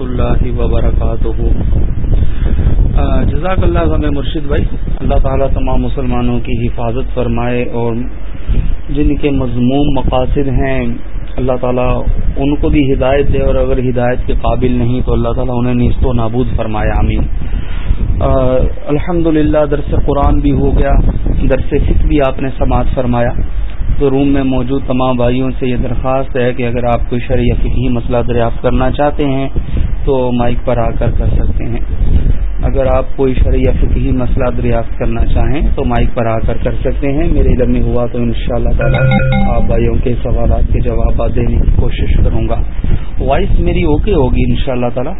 ورحمۃ اللہ وبرکاتہ۔ جزاک اللہ ہمیں مرشد بھائی۔ اللہ تعالیٰ تمام مسلمانوں کی حفاظت فرمائے اور جن کے مضموم مقاصد ہیں، اللہ تعالیٰ ان کو بھی ہدایت دے اور اگر ہدایت کے قابل نہیں تو اللہ تعالیٰ انہیں نیست و نابود فرمایا امین الحمد للہ درس قرآن بھی ہو گیا، درس فکر بھی آپ نے سماعت فرمایا۔ تو روم میں موجود تمام بھائیوں سے یہ درخواست ہے کہ اگر آپ کوئی شرعی فکی مسئلہ دریافت کرنا چاہتے ہیں تو مائک پر آ کر کر سکتے ہیں۔ اگر آپ کوئی شرعی فکی مسئلہ دریافت کرنا چاہیں تو مائک پر آ کر کر سکتے ہیں۔ میرے علم میں ہوا تو ان شاء اللہ تعالیٰ آپ بھائیوں کے سوالات کے جوابات دینے کی کوشش کروں گا۔ وائس میری اوکے ہوگی ان شاء اللہ تعالیٰ۔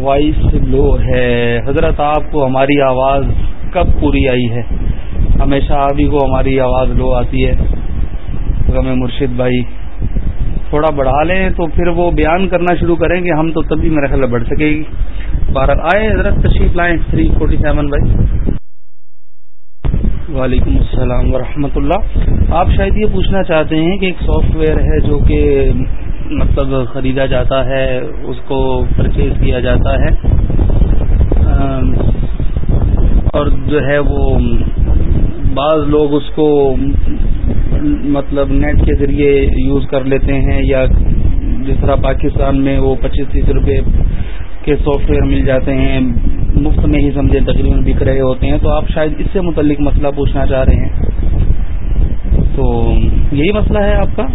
وائس لو ہے۔ حضرت آپ کو ہماری آواز کب پوری آئی ہے؟ ہمیشہ آپ ہی کو ہماری آواز لو آتی ہے۔ غم مرشد بھائی تھوڑا بڑھا لیں تو پھر وہ بیان کرنا شروع کریں گے، ہم تو تبھی میرا خیال بڑھ سکے گی۔ بارہ، آئے، حضرت تشریف لائیں۔ تھری فورٹی سیون بھائی۔ وعلیکم السلام ورحمۃ اللہ۔ آپ شاید یہ پوچھنا چاہتے ہیں کہ ایک سافٹ ویئر ہے جو کہ مطلب خریدا جاتا ہے، اس کو پرچیز کیا جاتا ہے۔ اور جو ہے وہ بعض لوگ اس کو مطلب نیٹ کے ذریعے یوز کر لیتے ہیں یا جس طرح پاکستان میں وہ پچیس تیس روپے کے سافٹ ویئر مل جاتے ہیں، مفت میں ہی سمجھے تقریباً بک رہے ہوتے ہیں، تو آپ شاید اس سے متعلق مسئلہ پوچھنا چاہ رہے ہیں۔ تو یہی مسئلہ ہے آپ کا؟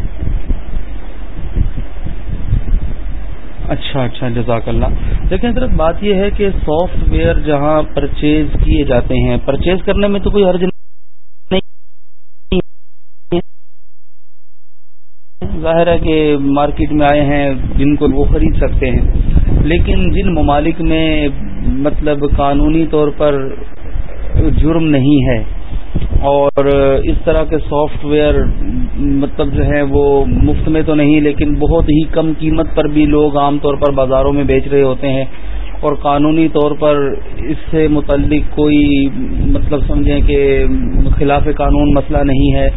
اچھا اچھا جزاک اللہ۔ دیکھیں حضرت، بات یہ ہے کہ سافٹ ویئر جہاں پرچیز کیے جاتے ہیں، پرچیز کرنے میں تو کوئی حرج ظاہر ہے کہ مارکیٹ میں آئے ہیں، جن کو وہ خرید سکتے ہیں۔ لیکن جن ممالک میں مطلب قانونی طور پر جرم نہیں ہے اور اس طرح کے سافٹ ویئر مطلب جو ہے وہ مفت میں تو نہیں، لیکن بہت ہی کم قیمت پر بھی لوگ عام طور پر بازاروں میں بیچ رہے ہوتے ہیں۔ اور قانونی طور پر اس سے متعلق کوئی مطلب سمجھیں کہ خلاف قانون مسئلہ نہیں ہے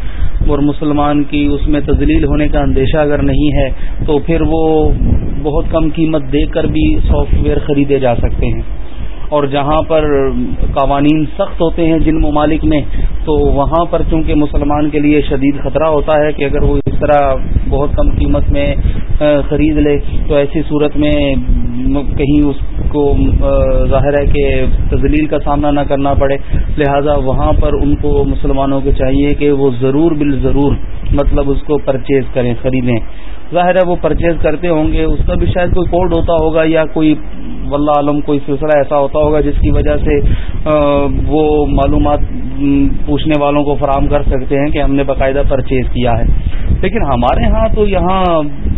اور مسلمان کی اس میں تزلیل ہونے کا اندیشہ اگر نہیں ہے تو پھر وہ بہت کم قیمت دے کر بھی سافٹ ویئر خریدے جا سکتے ہیں۔ اور جہاں پر قوانین سخت ہوتے ہیں جن ممالک میں تو وہاں پر چونکہ مسلمان کے لیے شدید خطرہ ہوتا ہے کہ اگر وہ اس طرح بہت کم قیمت میں خرید لے، تو ایسی صورت میں کہیں اس کو ظاہر ہے کہ تزلیل کا سامنا نہ کرنا پڑے۔ لہذا وہاں پر ان کو مسلمانوں کو چاہیے کہ وہ ضرور بال ضرور مطلب اس کو پرچیز کریں، خریدیں۔ ظاہر ہے وہ پرچیز کرتے ہوں گے، اس کا بھی شاید کوئی کوڈ ہوتا ہوگا یا کوئی واللہ عالم کوئی سلسلہ ایسا ہوتا ہوگا جس کی وجہ سے وہ معلومات پوچھنے والوں کو فراہم کر سکتے ہیں کہ ہم نے باقاعدہ پرچیز کیا ہے۔ لیکن ہمارے ہاں تو یہاں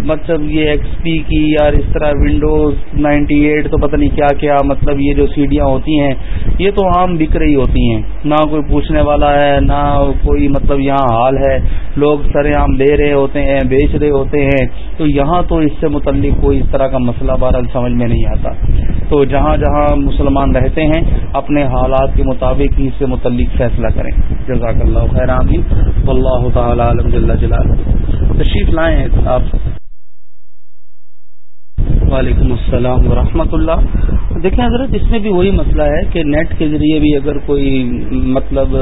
مطلب یہ ایکس پی کی یا اس طرح ونڈوز نائنٹی ایٹ تو پتہ نہیں کیا کیا مطلب یہ جو سیڈیاں ہوتی ہیں، یہ تو عام بک رہی ہوتی ہیں۔ نہ کوئی پوچھنے والا ہے، نہ کوئی مطلب یہاں حال ہے۔ لوگ سر عام لے رہے ہوتے ہیں، بیچ رہے ہوتے ہیں، تو یہاں تو اس سے متعلق کوئی اس طرح کا مسئلہ بہرحال سمجھ میں نہیں آتا۔ تو جہاں جہاں مسلمان رہتے ہیں، اپنے حالات کے مطابق ہی اس سے متعلق فیصلہ کریں۔ جزاک اللہ خیر عامر اللہ تعالیٰ عالم جلال تشریف لائیں آپ۔ وعلیکم السلام ورحمۃ اللہ۔ دیکھیں حضرت، اس میں بھی وہی مسئلہ ہے کہ نیٹ کے ذریعے بھی اگر کوئی مطلب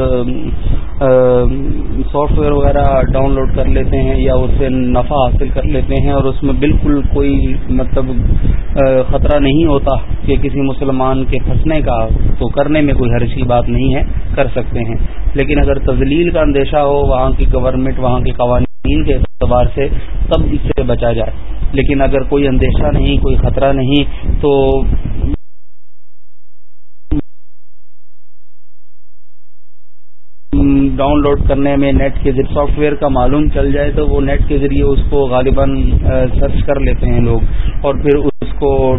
سافٹ ویئر وغیرہ ڈاؤن لوڈ کر لیتے ہیں یا اس سے نفع حاصل کر لیتے ہیں اور اس میں بالکل کوئی مطلب خطرہ نہیں ہوتا کہ کسی مسلمان کے پھنسنے کا، تو کرنے میں کوئی حرض کی بات نہیں ہے، کر سکتے ہیں۔ لیکن اگر تزلیل کا اندیشہ ہو، وہاں کی گورنمنٹ وہاں کے قوانین کے اعتبار سے، تب اس سے بچا جائے۔ لیکن اگر کوئی اندیشہ نہیں، کوئی خطرہ نہیں، تو ڈاؤن لوڈ کرنے میں نیٹ کے ذریعے، سافٹ ویئر کا معلوم چل جائے تو وہ نیٹ کے ذریعے اس کو غالباً سرچ کر لیتے ہیں لوگ۔ اور پھر اس کو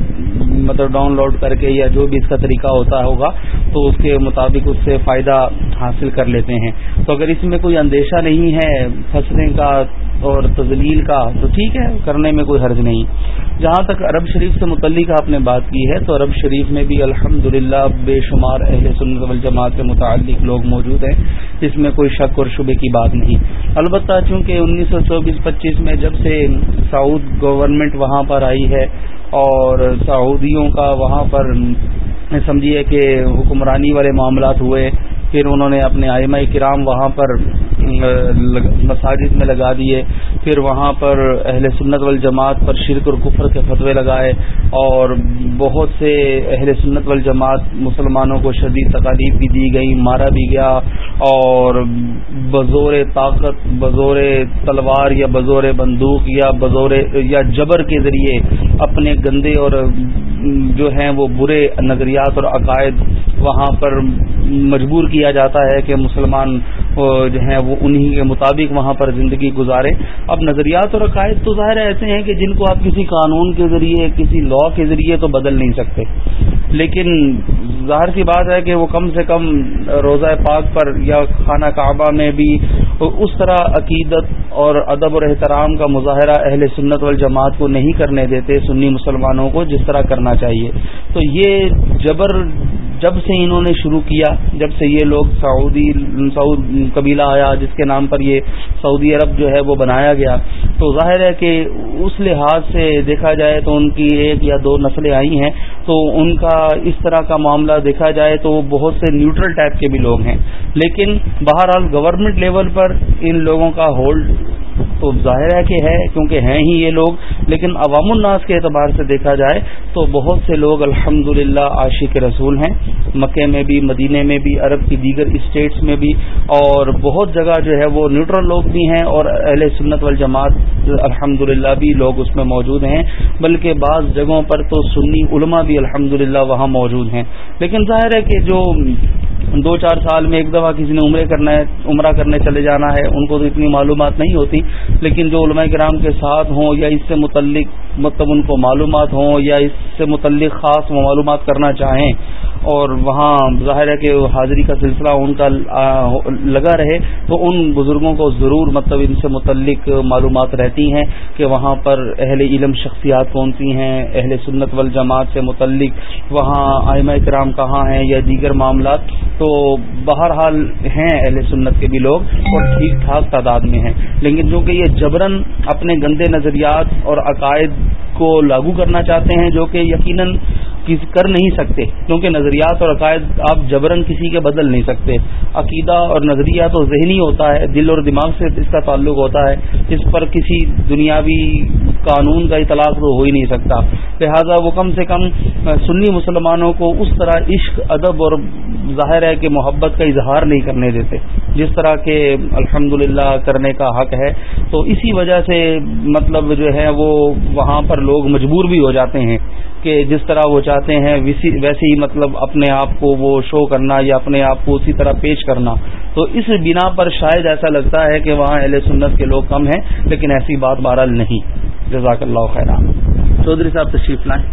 مطلب ڈاؤن لوڈ کر کے یا جو بھی اس کا طریقہ ہوتا ہوگا، تو اس کے مطابق اس سے فائدہ حاصل کر لیتے ہیں۔ تو اگر اس میں کوئی اندیشہ نہیں ہے، پھنسنے کا اور تزلیل کا، تو ٹھیک ہے، کرنے میں کوئی حرج نہیں۔ جہاں تک عرب شریف سے متعلق آپ نے بات کی ہے، تو عرب شریف میں بھی الحمد بے شمار اہل سنت والجماعت سے متعلق لوگ موجود ہیں جس میں کوئی شک اور شبے کی بات نہیں۔ البتہ چونکہ انیس سو چوبیس پچیس میں جب سے ساؤتھ گورنمنٹ وہاں پر آئی ہے، اور سعودیوں کا وہاں پر، سمجھیے کہ حکمرانی والے معاملات ہوئے پھر انہوں نے اپنے آئمہ کرام وہاں پر مساجد میں لگا دیے۔ پھر وہاں پر اہل سنت والجماعت پر شرک اور کفر کے فتوے لگائے اور بہت سے اہل سنت والجماعت مسلمانوں کو شدید تکالیف بھی دی گئی مارا بھی گیا اور بزور طاقت، بزور تلوار یا بزور بندوق یا بزور یا جبر کے ذریعے اپنے گندے اور جو ہیں وہ برے نظریات اور عقائد وہاں پر مجبور کیا جاتا ہے کہ مسلمان جو ہیں وہ انہی کے مطابق وہاں پر زندگی گزارے۔ اب نظریات اور عقائد تو ظاہر ایسے ہیں کہ جن کو آپ کسی قانون کے ذریعے، کسی لا کے ذریعے تو بدل نہیں سکتے۔ لیکن ظاہر سی بات ہے کہ وہ کم سے کم روزہ پاک پر یا خانہ کعبہ میں بھی اس طرح عقیدت اور ادب اور احترام کا مظاہرہ اہل سنت والجماعت کو نہیں کرنے دیتے سنی مسلمانوں کو جس طرح کرنا چاہیے۔ تو یہ جبر جب سے انہوں نے شروع کیا، جب سے یہ لوگ سعودی، سعود قبیلہ آیا، جس کے نام پر یہ سعودی عرب جو ہے وہ بنایا گیا، تو ظاہر ہے کہ اس لحاظ سے دیکھا جائے تو ان کی ایک یا دو نسلیں آئی ہیں، تو ان کا اس طرح کا معاملہ دیکھا جائے تو وہ بہت سے نیوٹرل ٹائپ کے بھی لوگ ہیں۔ لیکن بہرحال گورنمنٹ لیول پر ان لوگوں کا ہولڈ تو ظاہر ہے کہ ہے، کیونکہ ہیں ہی یہ لوگ، لیکن عوام الناس کے اعتبار سے دیکھا جائے تو بہت سے لوگ الحمد للہ عاشق رسول ہیں۔ مکے میں بھی مدینے میں بھی، عرب کی دیگر اسٹیٹس میں بھی، اور بہت جگہ جو ہے وہ نیوٹرل لوگ بھی ہیں اور اہل سنت والجماعت الحمد للہ بھی لوگ اس میں موجود ہیں۔ بلکہ بعض جگہوں پر تو سنی علماء بھی الحمد للہ وہاں موجود ہیں۔ لیکن ظاہر ہے کہ جو دو چار سال میں ایک دفعہ کسی نے عمرے کرنا ہے، عمرہ کرنے چلے جانا ہے، ان کو تو اتنی معلومات نہیں ہوتی۔ لیکن جو علماء کرام کے ساتھ ہوں یا اس سے متعلق مطلب ان کو معلومات ہوں یا اس سے متعلق خاص معلومات کرنا چاہیں اور وہاں ظاہر ہے کہ حاضری کا سلسلہ ان کا لگا رہے، تو ان بزرگوں کو ضرور مطلب ان سے متعلق معلومات رہتی ہیں کہ وہاں پر اہل علم شخصیات کون سی ہیں، اہل سنت والجماعت سے متعلق وہاں آئمہ کرام کہاں ہیں یا دیگر معاملات۔ تو بہرحال ہیں اہل سنت کے بھی لوگ اور ٹھیک ٹھاک تعداد میں ہیں۔ لیکن چونکہ یہ جبرن اپنے گندے نظریات اور عقائد کو لاگو کرنا چاہتے ہیں، جو کہ یقیناً کر نہیں سکتے، کیونکہ نظریات اور عقائد آپ جبرن کسی کے بدل نہیں سکتے۔ عقیدہ اور نظریہ تو ذہنی ہوتا ہے، دل اور دماغ سے اس کا تعلق ہوتا ہے۔ اس پر کسی دنیاوی قانون کا اطلاق تو ہو ہی نہیں سکتا۔ لہذا وہ کم سے کم سنی مسلمانوں کو اس طرح عشق، ادب اور ظاہر ہے کہ محبت کا اظہار نہیں کرنے دیتے۔ جس طرح کے الحمد کرنے کا حق ہے، تو اسی وجہ سے مطلب جو ہے وہ وہاں پر لوگ مجبور بھی ہو جاتے ہیں۔ کہ جس طرح وہ چاہتے ہیں ویسے ہی مطلب اپنے آپ کو وہ شو کرنا یا اپنے آپ کو اسی طرح پیش کرنا۔ تو اس بنا پر شاید ایسا لگتا ہے کہ وہاں اہل سنت کے لوگ کم ہیں لیکن ایسی بات بہرحال نہیں۔ جزاک اللہ خیر چودھری صاحب تشریف لائیں۔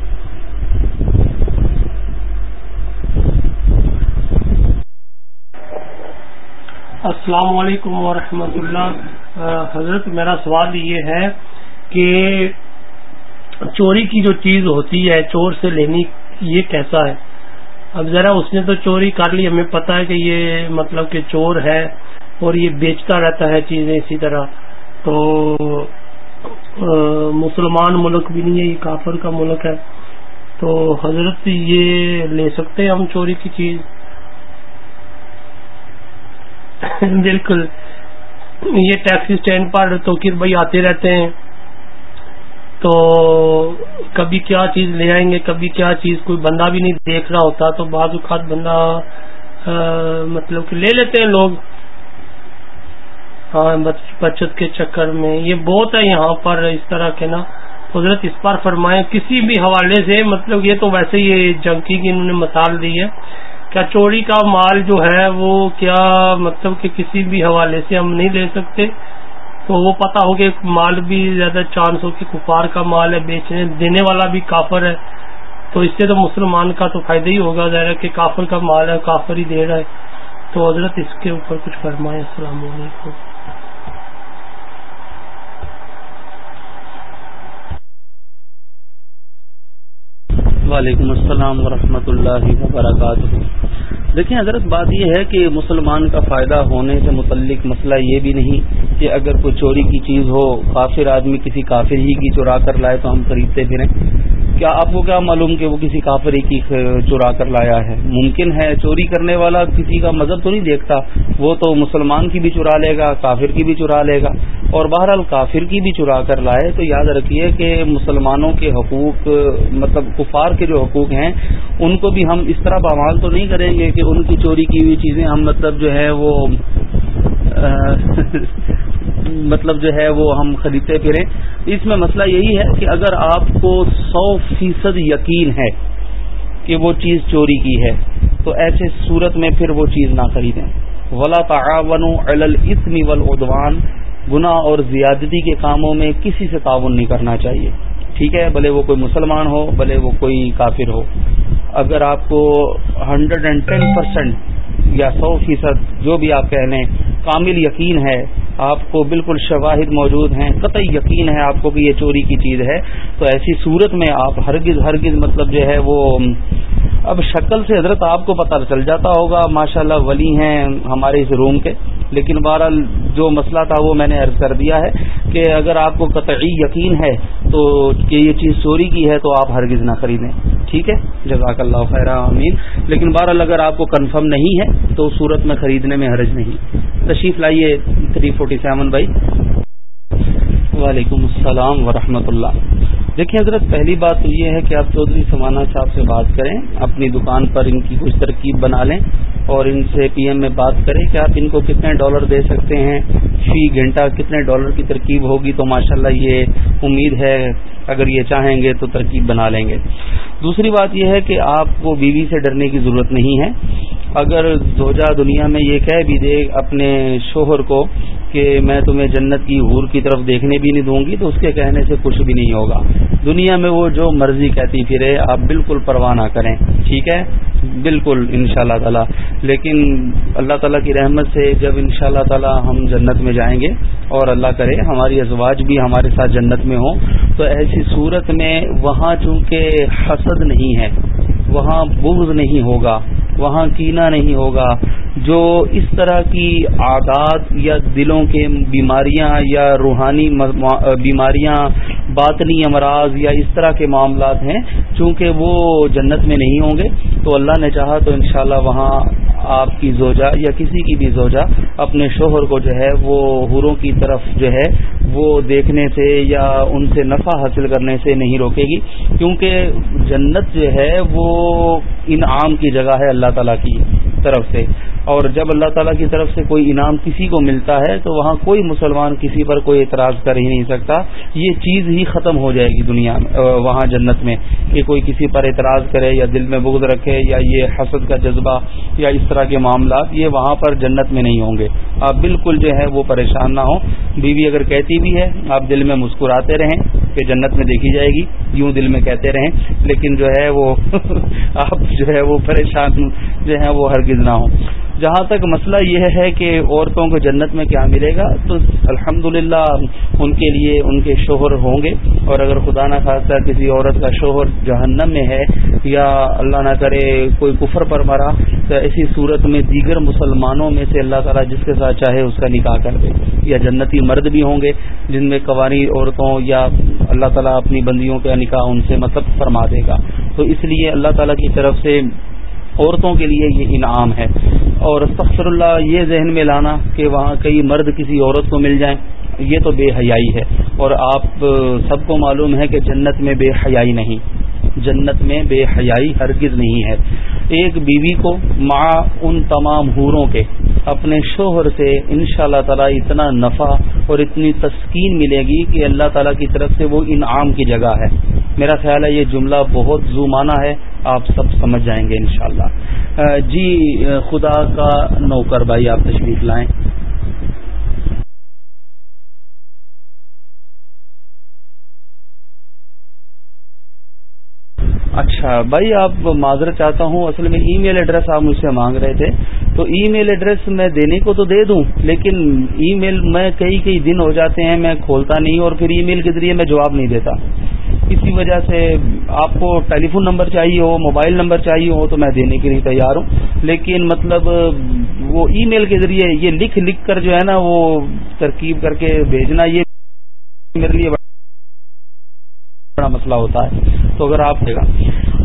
السلام علیکم ورحمۃ اللہ۔ حضرت میرا سوال یہ ہے کہ چوری کی جو چیز ہوتی ہے، چور سے لینی یہ کیسا ہے؟ اب ذرا اس نے تو چوری کر لی، ہمیں پتا ہے کہ یہ مطلب کہ چور ہے اور یہ بیچتا رہتا ہے چیزیں اسی طرح۔ تو مسلمان ملک بھی نہیں ہے، یہ کافر کا ملک ہے۔ تو حضرت یہ لے سکتے ہیں ہم چوری کی چیز؟ بالکل۔ یہ ٹیکسی اسٹینڈ پر تو بھائی آتے رہتے ہیں۔ تو کبھی کیا چیز لے آئیں گے، کبھی کیا چیز کوئی بندہ بھی نہیں دیکھ رہا ہوتا، تو بعض اوقات بندہ مطلب کہ لے لیتے ہیں لوگ۔ ہاں بچت کے چکر میں یہ بہت ہے یہاں پر اس طرح کے نا۔ حضرت اس پر فرمائے، کسی بھی حوالے سے مطلب یہ تو ویسے ہی جنکی کی انہوں نے مثال دی ہے کیا چوری کا مال جو ہے وہ کیا مطلب کہ کسی بھی حوالے سے ہم نہیں لے سکتے۔ تو وہ پتا ہو کہ مال بھی زیادہ چانس ہو کہ کفار کا مال ہے، بیچنے، دینے والا بھی کافر ہے۔ تو اس سے تو مسلمان کا تو فائدہ ہی ہوگا، ظاہر کہ کافر کا مال ہے، کافر ہی دے رہا ہے۔ تو حضرت اس کے اوپر کچھ فرمائے السلام علیکم۔ وعلیکم السلام ورحمۃ اللہ وبرکاتہ۔ دیکھیں حضرت، بات یہ ہے کہ مسلمان کا فائدہ ہونے سے متعلق مسئلہ یہ بھی نہیں کہ اگر کوئی چوری کی چیز ہو، کافر آدمی کسی کافر ہی کی چورا کر لائے تو ہم خریدتے پھریں۔ کیا آپ کو کیا معلوم کہ وہ کسی کافری کی چرا کر لایا ہے؟ ممکن ہے چوری کرنے والا کسی کا مذہب تو نہیں دیکھتا، وہ تو مسلمان کی بھی چرا لے گا، کافر کی بھی چرا لے گا۔ اور بہرحال کافر کی بھی چرا کر لائے۔ تو یاد رکھیے کہ مسلمانوں کے حقوق مطلب کفار کے جو حقوق ہیں، ان کو بھی ہم اس طرح بحال تو نہیں کریں گے کہ ان کی چوری کی ہوئی چیزیں ہم مطلب جو ہے وہ مطلب جو ہے وہ ہم خریدتے پھریں۔ اس میں مسئلہ یہی ہے کہ اگر آپ کو سو فیصد یقین ہے کہ وہ چیز چوری کی ہے، تو ایسے صورت میں پھر وہ چیز نہ خریدیں۔ ولا تعاون الاسم والعدوان گناہ اور زیادتی کے کاموں میں کسی سے تعاون نہیں کرنا چاہیے۔ ٹھیک ہے، بھلے وہ کوئی مسلمان ہو، بھلے وہ کوئی کافر ہو۔ اگر آپ کو ہنڈریڈ اینڈ ٹین پرسینٹ یا سو فیصد جو بھی آپ کہہ لیں، کامل یقین ہے آپ کو بالکل شواہد موجود ہیں، قطعی یقین ہے آپ کو کہ یہ چوری کی چیز ہے۔ تو ایسی صورت میں آپ ہرگز ہرگز مطلب جو ہے وہ، اب شکل سے حضرت آپ کو پتہ چل جاتا ہوگا۔ ماشاءاللہ ولی ہیں ہمارے اس روم کے۔ لیکن بہرحال جو مسئلہ تھا وہ میں نے عرض کر دیا ہے کہ اگر آپ کو قطعی یقین ہے تو کہ یہ چیز چوری کی ہے تو آپ ہرگز نہ خریدیں۔ ٹھیک ہے؟ جزاک اللہ خیر امین لیکن بہرحال اگر آپ کو کنفرم نہیں ہے تو صورت میں خریدنے میں حرج نہیں۔ تشریف لائیے تھری فورٹی سیون بھائی وعلیکم السلام ورحمۃ اللہ۔ دیکھیں حضرت، پہلی بات تو یہ ہے کہ آپ چودھری سمانا صاحب سے بات کریں، اپنی دکان پر ان کی کچھ ترکیب بنا لیں اور ان سے پی ایم میں بات کریں کہ آپ ان کو کتنے ڈالر دے سکتے ہیں، فی گھنٹہ کتنے ڈالر کی ترکیب ہوگی؟ تو ماشاءاللہ یہ امید ہے، اگر یہ چاہیں گے تو ترکیب بنا لیں گے۔ دوسری بات یہ ہے کہ آپ کو بیوی سے ڈرنے کی ضرورت نہیں ہے۔ اگر زوجہ دنیا میں یہ کہہ بھی دے اپنے شوہر کو کہ میں تمہیں جنت کی حور کی طرف دیکھنے بھی نہیں دوں گی، تو اس کے کہنے سے کچھ بھی نہیں ہوگا۔ دنیا میں وہ جو مرضی کہتی پھرے، آپ بالکل پرواہ نہ کریں۔ ٹھیک ہے؟ بالکل ان شاء اللہ تعالی۔ لیکن اللہ تعالیٰ کی رحمت سے جب ان شاء اللہ تعالی ہم جنت میں جائیں گے، اور اللہ کرے ہماری ازواج بھی ہمارے ساتھ جنت میں ہوں، تو ایسی صورت میں وہاں چونکہ حسد نہیں ہے وہاں بغض نہیں ہوگا، وہاں کینا نہیں ہوگا۔ جو اس طرح کی عادات یا دلوں کے بیماریاں یا روحانی بیماریاں، باطنی امراض یا اس طرح کے معاملات ہیں، چونکہ وہ جنت میں نہیں ہوں گے، تو اللہ نے چاہا تو انشاءاللہ وہاں آپ کی زوجہ یا کسی کی بھی زوجہ اپنے شوہر کو جو ہے، وہ حوروں کی طرف جو ہے، وہ دیکھنے سے یا ان سے نفع حاصل کرنے سے نہیں روکے گی، کیونکہ جنت جو ہے، وہ انعام کی جگہ ہے اللہ تعالیٰ کی طرف سے۔ اور جب اللہ تعالیٰ کی طرف سے کوئی انعام کسی کو ملتا ہے تو وہاں کوئی مسلمان کسی پر کوئی اعتراض کر ہی نہیں سکتا۔ یہ چیز ہی ختم ہو جائے گی دنیا میں وہاں جنت میں۔ کہ کوئی کسی پر اعتراض کرے یا دل میں بغض رکھے یا یہ حسد کا جذبہ یا اس طرح کے معاملات، یہ وہاں پر جنت میں نہیں ہوں گے۔ آپ بالکل جو ہے وہ پریشان نہ ہوں۔ بیوی اگر کہتی بھی ہے، آپ دل میں مسکراتے رہیں کہ جنت میں دیکھی جائے گی، یوں دل میں کہتے رہیں۔ لیکن جو ہے وہ آپ جو ہے وہ پریشان جو ہے وہ ہرگز نہ ہوں۔ جہاں تک مسئلہ یہ ہے کہ عورتوں کو جنت میں کیا ملے گا، تو الحمد ان کے لیے ان کے شوہر ہوں گے۔ اور اگر خدا نہ خاصہ کسی عورت کا شوہر جہنم میں ہے یا اللہ نہ کرے کوئی کفر پر مرا، تو ایسی صورت میں دیگر مسلمانوں میں سے اللہ تعالیٰ جس کے ساتھ چاہے اس کا نکاح کر دے۔ یا جنتی مرد بھی ہوں گے جن میں قوانی عورتوں یا اللہ تعالیٰ اپنی بندیوں کا نکاح ان سے مطلب فرما دے گا۔ تو اس لیے اللہ تعالیٰ کی طرف سے عورتوں کے لیے یہ انعام ہے۔ اور استغفر اللہ یہ ذہن میں لانا کہ وہاں کئی مرد کسی عورت کو مل جائیں، یہ تو بے حیائی ہے۔ اور آپ، سب کو معلوم ہے کہ جنت میں بے حیائی نہیں۔ جنت میں بے حیائی ہرگز نہیں ہے۔ ایک بیوی کو ماں ان تمام حوروں کے اپنے شوہر سے ان شاء اللہ تعالیٰ اتنا نفع اور اتنی تسکین ملے گی کہ اللہ تعالیٰ کی طرف سے وہ انعام کی جگہ ہے۔ میرا خیال ہے یہ جملہ بہت زومانہ ہے، آپ سب سمجھ جائیں گے انشاءاللہ۔ جی خدا کا نوکر بھائی، آپ تشریف لائیں۔ اچھا بھائی آپ معذرت چاہتا ہوں، اصل میں ای میل ایڈریس آپ مجھ سے مانگ رہے تھے۔ تو ای میل ایڈریس میں دینے کو تو دے دوں، لیکن ای میل میں کئی کئی دن ہو جاتے ہیں، میں کھولتا نہیں اور پھر ای میل کے ذریعے میں جواب نہیں دیتا۔ اسی وجہ سے آپ کو ٹیلی فون نمبر چاہیے ہو، موبائل نمبر چاہیے ہو، تو میں دینے کے لیے تیار ہوں۔ لیکن مطلب وہ ای میل کے ذریعے یہ لکھ لکھ کر جو ہے نا، وہ ترکیب کر کے بھیجنا، یہ میرے لیے بڑا مسئلہ ہوتا ہے۔ تو اگر آپ گا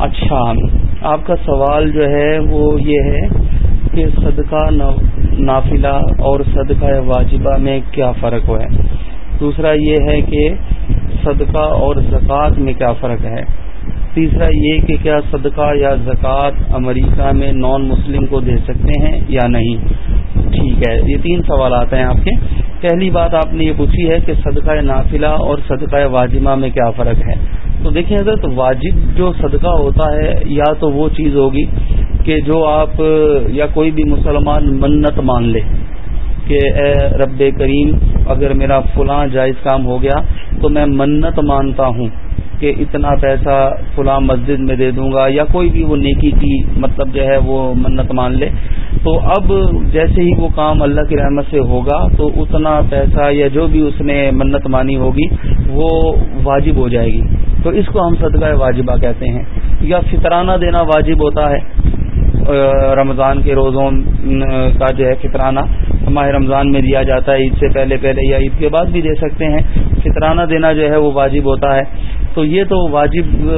اچھا آپ کا سوال جو ہے وہ یہ ہے کہ صدقہ نافلہ اور صدقہ واجبہ میں کیا فرق ہے؟ دوسرا یہ ہے کہ صدقہ اور زکوٰۃ میں کیا فرق ہے؟ تیسرا یہ کہ کیا صدقہ یا زکوٰۃ امریکہ میں نان مسلم کو دے سکتے ہیں یا نہیں؟ ٹھیک ہے، یہ تین سوالات ہیں آپ کے۔ پہلی بات آپ نے یہ پوچھی ہے کہ صدقہ نافلہ اور صدقہ واجمہ میں کیا فرق ہے۔ تو دیکھیں حضرت، واجب جو صدقہ ہوتا ہے، یا تو وہ چیز ہوگی کہ جو آپ یا کوئی بھی مسلمان منت مان لے کہ اے رب کریم، اگر میرا فلاں جائز کام ہو گیا تو میں منت مانتا ہوں۔ کہ اتنا پیسہ فلاں مسجد میں دے دوں گا یا کوئی بھی وہ نیکی کی مطلب جو ہے وہ منت مان لے، تو اب جیسے ہی وہ کام اللہ کی رحمت سے ہوگا تو اتنا پیسہ یا جو بھی اس نے منت مانی ہوگی وہ واجب ہو جائے گی۔ تو اس کو ہم صدقہ واجبہ کہتے ہیں۔ یا فطرانہ دینا واجب ہوتا ہے رمضان کے روزوں کا جو ہے فطرانہ۔ ماہ رمضان میں دیا جاتا ہے، عید سے پہلے پہلے یا عید کے بعد بھی دے سکتے ہیں۔ فطرانہ دینا جو ہے وہ واجب ہوتا ہے۔ تو یہ تو واجب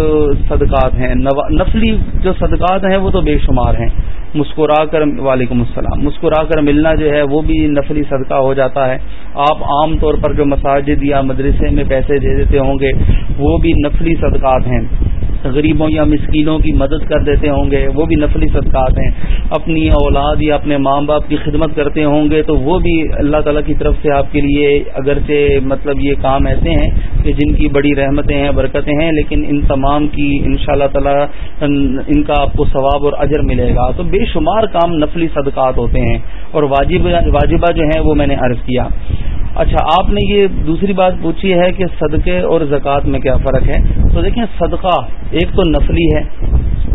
صدقات ہیں۔ نفلی جو صدقات ہیں وہ تو بے شمار ہیں۔ مسکرا کر، وعلیکم السلام۔ مسکرا کر ملنا جو ہے وہ بھی نفلی صدقہ ہو جاتا ہے۔ آپ عام طور پر جو مساجد یا مدرسے میں پیسے دے دیتے ہوں گے وہ بھی نفلی صدقات ہیں۔ غریبوں یا مسکینوں کی مدد کر دیتے ہوں گے، وہ بھی نفلی صدقات ہیں۔ اپنی اولاد یا اپنے ماں باپ کی خدمت کرتے ہوں گے تو وہ بھی اللہ تعالیٰ کی طرف سے آپ کے لیے اگرچہ مطلب یہ کام ایسے ہیں کہ جن کی بڑی رحمتیں ہیں، برکتیں ہیں، لیکن ان تمام کی ان شاء اللہ تعالیٰ ان کا آپ کو ثواب اور اجر ملے گا۔ تو بے شمار کام نفلی صدقات ہوتے ہیں اور واجب، واجبہ جو ہیں وہ میں نے عرض کیا۔ اچھا آپ نے یہ دوسری بات پوچھی ہے کہ صدقے اور زکوٰۃ میں کیا فرق ہے؟ تو دیکھیں، صدقہ ایک تو نفلی ہے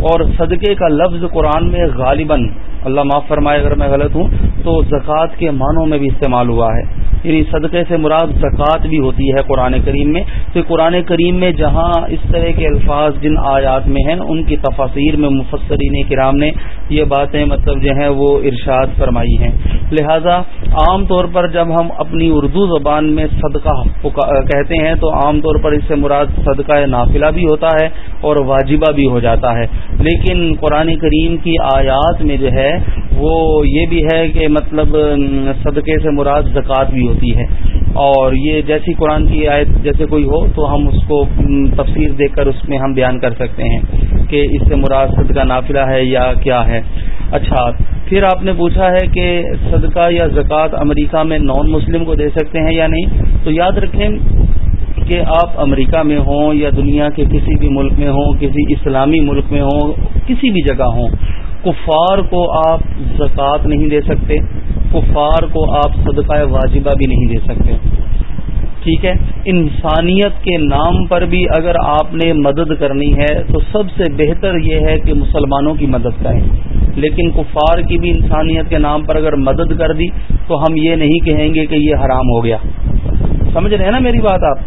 اور صدقے کا لفظ قرآن میں غالباً، اللہ معاف فرمائے اگر میں غلط ہوں، تو زکوٰۃ کے معنوں میں بھی استعمال ہوا ہے۔ یعنی صدقے سے مراد زکوٰۃ بھی ہوتی ہے قرآن کریم میں۔ تو قرآن کریم میں جہاں اس طرح کے الفاظ جن آیات میں ہیں، ان کی تفاصیر میں مفسرین کرام نے یہ باتیں مطلب جو ہیں وہ ارشاد فرمائی ہیں۔ لہذا عام طور پر جب ہم اپنی اردو زبان میں صدقہ کہتے ہیں، تو عام طور پر اس سے مراد صدقہ نافلہ بھی ہوتا ہے اور واجبہ بھی ہو جاتا ہے۔ لیکن قرآن کریم کی آیات میں جو ہے، وہ یہ بھی ہے کہ مطلب صدقے سے مراد زکوٰۃ بھی ہوتی ہے۔ اور یہ جیسی قرآن کی آیت جیسے کوئی ہو تو ہم اس کو تفسیر دے کر اس میں ہم بیان کر سکتے ہیں کہ اس سے مراد صدقہ نافلہ ہے یا کیا ہے۔ اچھا پھر آپ نے پوچھا ہے کہ صدقہ یا زکوٰۃ امریکہ میں نان مسلم کو دے سکتے ہیں یا نہیں؟ تو یاد رکھیں کہ آپ امریکہ میں ہوں یا دنیا کے کسی بھی ملک میں ہوں، کسی اسلامی ملک میں ہوں، کسی بھی جگہ ہوں کفار کو آپ زکوٰۃ نہیں دے سکتے، کفار کو آپ صدقہ واجبہ بھی نہیں دے سکتے۔ ٹھیک ہے؟ انسانیت کے نام پر بھی اگر آپ نے مدد کرنی ہے، تو سب سے بہتر یہ ہے کہ مسلمانوں کی مدد کریں۔ لیکن کفار کی بھی انسانیت کے نام پر اگر مدد کر دی، تو ہم یہ نہیں کہیں گے کہ یہ حرام ہو گیا۔ سمجھ رہے ہیں نا میری بات آپ؟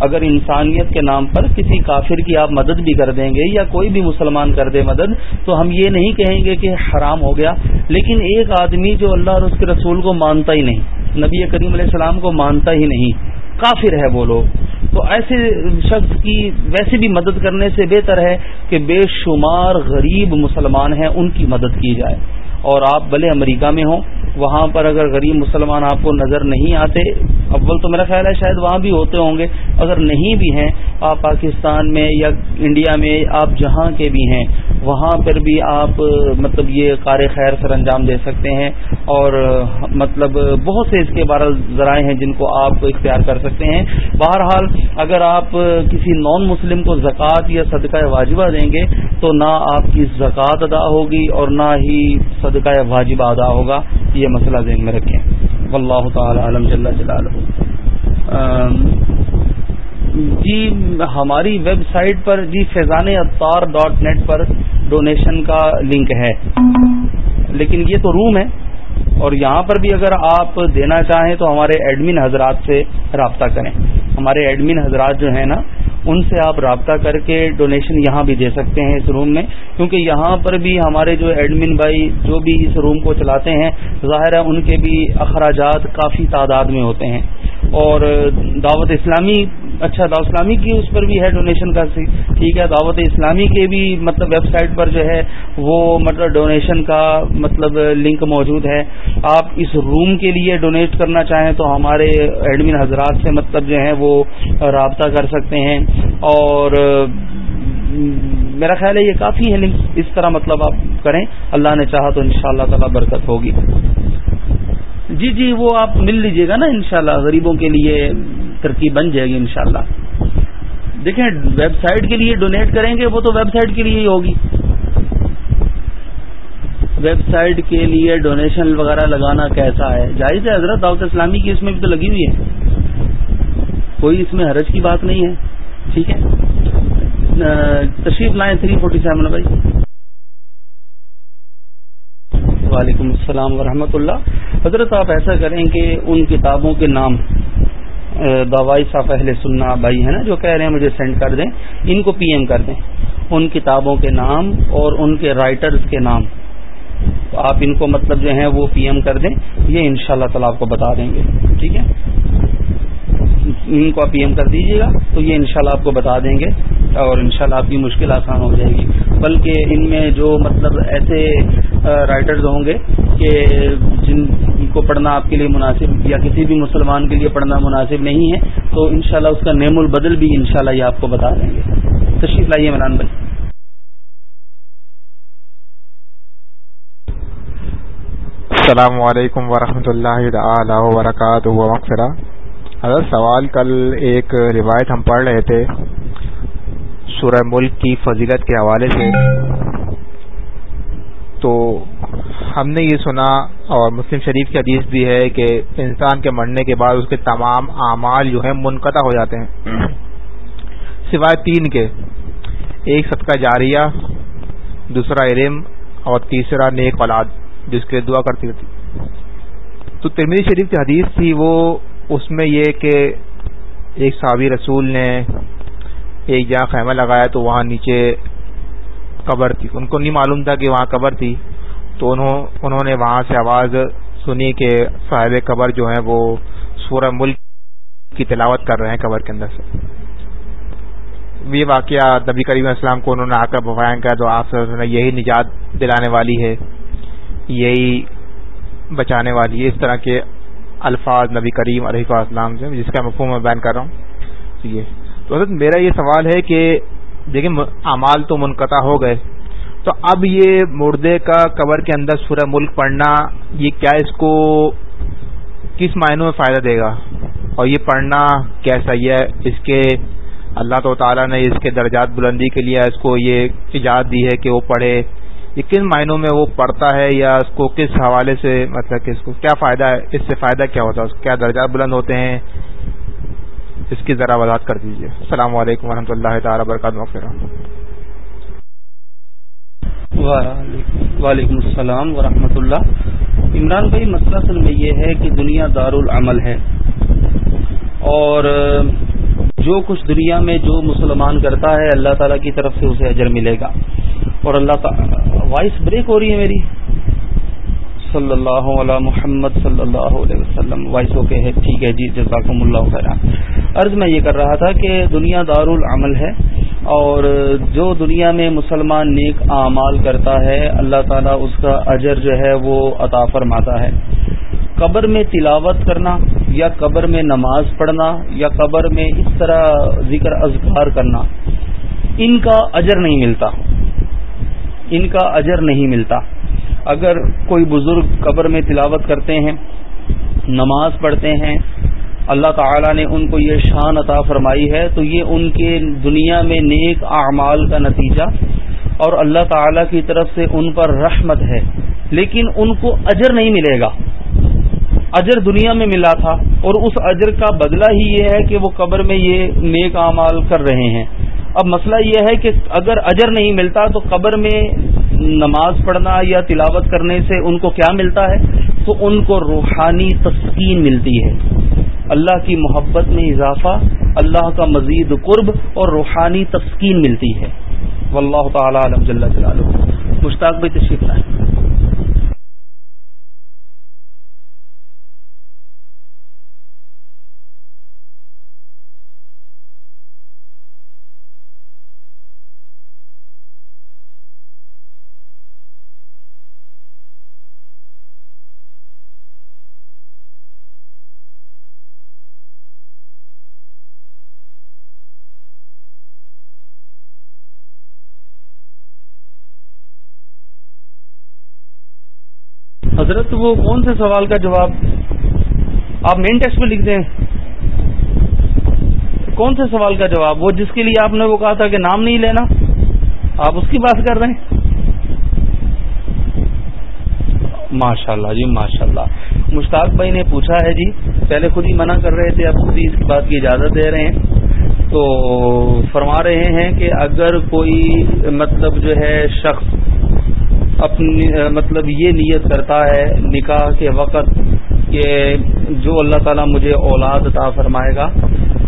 اگر انسانیت کے نام پر کسی کافر کی آپ مدد بھی کر دیں گے یا کوئی بھی مسلمان کر دے مدد، تو ہم یہ نہیں کہیں گے کہ حرام ہو گیا۔ لیکن ایک آدمی جو اللہ اور اس کے رسول کو مانتا ہی نہیں، نبی کریم علیہ السلام کو مانتا ہی نہیں، کافر ہے وہ لوگ۔ تو ایسے شخص کی ویسے بھی مدد کرنے سے بہتر ہے کہ بے شمار غریب مسلمان ہیں، ان کی مدد کی جائے۔ اور آپ بھلے امریکہ میں ہوں وہاں پر اگر غریب مسلمان آپ کو نظر نہیں آتے، اول تو میرا خیال ہے شاید وہاں بھی ہوتے ہوں گے۔ اگر نہیں بھی ہیں، آپ پاکستان میں یا انڈیا میں، آپ جہاں کے بھی ہیں، وہاں پر بھی آپ مطلب یہ کار خیر سر انجام دے سکتے ہیں۔ اور مطلب بہت سے اس کے بارے ذرائع ہیں جن کو آپ اختیار کر سکتے ہیں۔ بہرحال، اگر آپ کسی نان مسلم کو زکوٰۃ یا صدقہ واجبہ دیں گے، تو نہ آپ کی زکوٰۃ ادا ہوگی اور نہ ہی صدقہ واجبہ ادا ہوگا۔ یہ مسئلہ ذہن میں رکھیں۔ واللہ تعالی عالم جل جلالہ۔ جی ہماری ویب سائٹ پر جی فیضان اطار ڈاٹ نیٹ پر ڈونیشن کا لنک ہے۔ لیکن یہ تو روم ہے۔ اور یہاں پر بھی اگر آپ دینا چاہیں تو ہمارے ایڈمن حضرات سے رابطہ کریں۔ ہمارے ایڈمن حضرات جو ہیں نا ان سے آپ رابطہ کر کے ڈونیشن یہاں بھی دے سکتے ہیں اس روم میں۔ کیونکہ یہاں پر بھی ہمارے جو ایڈمن بھائی جو بھی اس روم کو چلاتے ہیں، ظاہر ہے ان کے بھی اخراجات کافی تعداد میں ہوتے ہیں۔ اور دعوت اسلامی اچھا دعوت اسلامی کی اس پر بھی ہے ڈونیشن کا ٹھیک ہے، دعوت اسلامی کے بھی مطلب ویب سائٹ پر جو ہے، وہ مطلب ڈونیشن کا مطلب لنک موجود ہے۔ آپ اس روم کے لیے ڈونیٹ کرنا چاہیں تو ہمارے ایڈمن حضرات سے مطلب جو ہے وہ رابطہ کر سکتے ہیں۔ اور، میرا خیال ہے یہ کافی ہے لنک اس طرح مطلب آپ کریں، اللہ نے چاہا تو انشاءاللہ شاء اللہ برکت ہوگی۔ جی جی وہ آپ مل لیجیے گا نا انشاءاللہ، غریبوں کے لیے۔ ترکیب بن جائے گی انشاءاللہ۔ دیکھیں، ویب سائٹ کے لیے ڈونیٹ کریں گے، وہ تو ویب سائٹ کے لیے ہی ہوگی۔ ویب سائٹ کے لیے ڈونیشن وغیرہ لگانا کیسا ہے؟ جائز ہے حضرت، دعوت اسلامی کی اس میں بھی تو لگی ہوئی ہے۔ کوئی اس میں حرج کی بات نہیں ہے۔ ٹھیک ہے؟ تشریف لائیں تھری فورٹی سیون بھائی۔ وعلیکم السلام ورحمۃ اللہ۔ حضرت، آپ ایسا کریں کہ ان کتابوں کے نام دوائی صاف اہل سننا بھائی ہے نا، جو کہہ رہے ہیں مجھے سینڈ کر دیں، ان کو پی ایم کر دیں۔ ان کتابوں کے نام اور ان کے رائٹرز کے نام۔ تو آپ ان کو مطلب جو ہیں وہ پی ایم کر دیں، یہ ان شاء اللہ تعالیٰ آپ کو بتا دیں گے۔ ٹھیک ہے؟ ان کو آپ پی ایم کر دیجیے گا، تو یہ انشاءاللہ آپ کو بتا دیں گے اور انشاءاللہ آپ کی مشکل آسان ہو جائے گی۔ بلکہ ان میں جو مطلب ایسے رائٹرز ہوں گے کہ جن کو پڑھنا آپ کے لیے مناسب یا کسی بھی مسلمان کے لیے پڑھنا مناسب نہیں ہے، تو انشاءاللہ اس کا نیم البدل بھی انشاءاللہ یہ آپ کو بتا دیں گے۔ تشریف لائیے عمران بھائی۔ السلام علیکم ورحمۃ اللہ تعالی وبرکاتہ۔ حضرت، سوال کل ایک روایت ہم پڑھ رہے تھے سورہ ملک کی فضیلت کے حوالے سے۔ تو ہم نے یہ سنا اور مسلم شریف کی حدیث بھی ہے کہ انسان کے مرنے کے بعد اس کے تمام اعمال جو ہیں منقطع ہو جاتے ہیں۔ سوائے تین کے، ایک صدقہ جاریہ، دوسرا علم اور تیسرا نیک اولاد، جس کے دعا کرتی تھی تو ترمیری شریف کی حدیث تھی، وہ اس میں یہ کہ ایک صحابی رسول نے ایک جہاں خیمہ لگایا تو وہاں نیچے قبر تھی۔ ان کو نہیں معلوم تھا کہ وہاں قبر تھی۔ تو انہوں نے وہاں سے آواز سنی کہ صاحب قبر جو ہیں وہ سورہ ملک کی تلاوت کر رہے ہیں قبر کے اندر سے۔ یہ واقعہ نبی کریم السلام کو انہوں نے آ کر بیان کیا تو آپ سے یہی نجات دلانے والی ہے، یہی بچانے والی ہے، اس طرح کے الفاظ نبی کریم علیہ السلام سے، جس کا مفہوم میں بیان کر رہا ہوں۔ یہ۔ تو حضرت میرا یہ سوال ہے کہ دیکھیں اعمال تو منقطع ہو گئے۔ تو اب یہ مردے کا قبر کے اندر سورہ ملک پڑھنا یہ کیا اس کو کس معنوں میں فائدہ دے گا؟ اور یہ پڑھنا کیا صحیح ہے؟ اس کے اللہ تو تعالیٰ نے اس کے درجات بلندی کے لیے اس کو یہ ایجاد دی ہے کہ وہ پڑھے۔ یہ کن معنوں میں وہ پڑھتا ہے یا اس کو کس حوالے سے مطلب کہ اس کو کیا فائدہ ہے؟ اس سے فائدہ کیا ہوتا ہے؟ کیا درجات بلند ہوتے ہیں؟ اس کی ذرا وضاحت کر دیجیے السلام علیکم و اللہ تعالیٰ برکات وعلیکم السلام ورحمۃ اللہ۔ عمران بھائی، مسئلہ اصل میں یہ ہے کہ دنیا دار العمل ہے۔ اور جو کچھ دنیا میں جو مسلمان کرتا ہے، اللہ تعالیٰ کی طرف سے اسے اجر ملے گا۔ اور اللہ تعالیٰ، وائس بریک ہو رہی ہے میری۔ صلی اللہ علیہ محمد صلی اللہ علیہ وسلم۔ وائس اوکے ہے، ٹھیک ہے جی جزاکم اللہ خیر عرض میں یہ کر رہا تھا کہ دنیا دار العمل ہے۔ اور جو دنیا میں مسلمان نیک اعمال کرتا ہے، اللہ تعالیٰ اس کا اجر جو ہے وہ عطا فرماتا ہے۔ قبر میں تلاوت کرنا یا قبر میں نماز پڑھنا یا قبر میں اس طرح ذکر اذکار کرنا، ان کا اجر نہیں ملتا۔ ان کا اجر نہیں ملتا۔ اگر کوئی بزرگ قبر میں تلاوت کرتے ہیں، نماز پڑھتے ہیں اللہ تعالی نے ان کو یہ شان عطا فرمائی ہے، تو یہ ان کے دنیا میں نیک اعمال کا نتیجہ اور اللہ تعالی کی طرف سے ان پر رحمت ہے۔ لیکن ان کو اجر نہیں ملے گا۔ اجر دنیا میں ملا تھا اور اس اجر کا بدلہ ہی یہ ہے کہ وہ قبر میں یہ نیک اعمال کر رہے ہیں۔ اب مسئلہ یہ ہے کہ اگر اجر نہیں ملتا تو قبر میں نماز پڑھنا یا تلاوت کرنے سے ان کو کیا ملتا ہے؟ تو ان کو روحانی تسکین ملتی ہے۔ اللہ کی محبت میں اضافہ، اللہ کا مزید قرب اور روحانی تسکین ملتی ہے۔ واللہ تعالی علم جل جلالہ۔ مشتاق بھائی تشریف لائیں۔ حضرت وہ کون سے سوال کا جواب آپ مین ٹیکسٹ پہ لکھ دیں۔ کون سے سوال کا جواب؟ وہ جس کے لیے آپ نے وہ کہا تھا کہ نام نہیں لینا، آپ اس کی بات کر رہے ہیں۔ ماشاء اللہ جی ماشاء اللہ مشتاق بھائی نے پوچھا ہے جی پہلے خود ہی منع کر رہے تھے، اب خود ہی اس بات کی اجازت دے رہے ہیں۔ تو فرما رہے ہیں کہ اگر کوئی مطلب جو ہے شخص اپنی مطلب یہ نیت کرتا ہے نکاح کے وقت کہ جو اللہ تعالیٰ مجھے اولاد عطا فرمائے گا،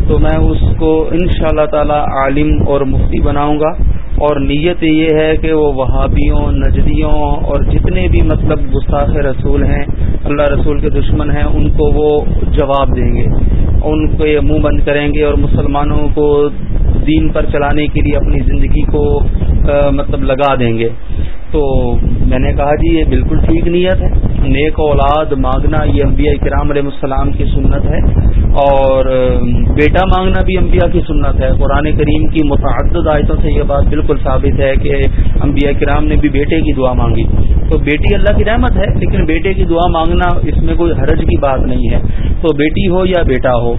تو میں اس کو ان شاء اللہ تعالی عالم اور مفتی بناؤں گا۔ اور نیت یہ ہے کہ وہ وہابیوں، نجدیوں اور جتنے بھی مطلب گستاخ رسول ہیں، اللہ رسول کے دشمن ہیں، ان کو وہ جواب دیں گے۔ ان کو یہ منہ بند کریں گے اور مسلمانوں کو دین پر چلانے کے لیے اپنی زندگی کو مطلب لگا دیں گے۔ تو میں نے کہا جی یہ بالکل ٹھیک نیت ہے۔ نیک اولاد مانگنا یہ انبیاء کرام علیہ السلام کی سنت ہے اور بیٹا مانگنا بھی انبیاء کی سنت ہے۔ قرآن کریم کی متعدد آیتوں سے یہ بات بالکل ثابت ہے کہ انبیاء کرام نے بھی بیٹے کی دعا مانگی۔ تو بیٹی اللہ کی رحمت ہے، لیکن بیٹے کی دعا مانگنا اس میں کوئی حرج کی بات نہیں ہے۔ تو بیٹی ہو یا بیٹا ہو،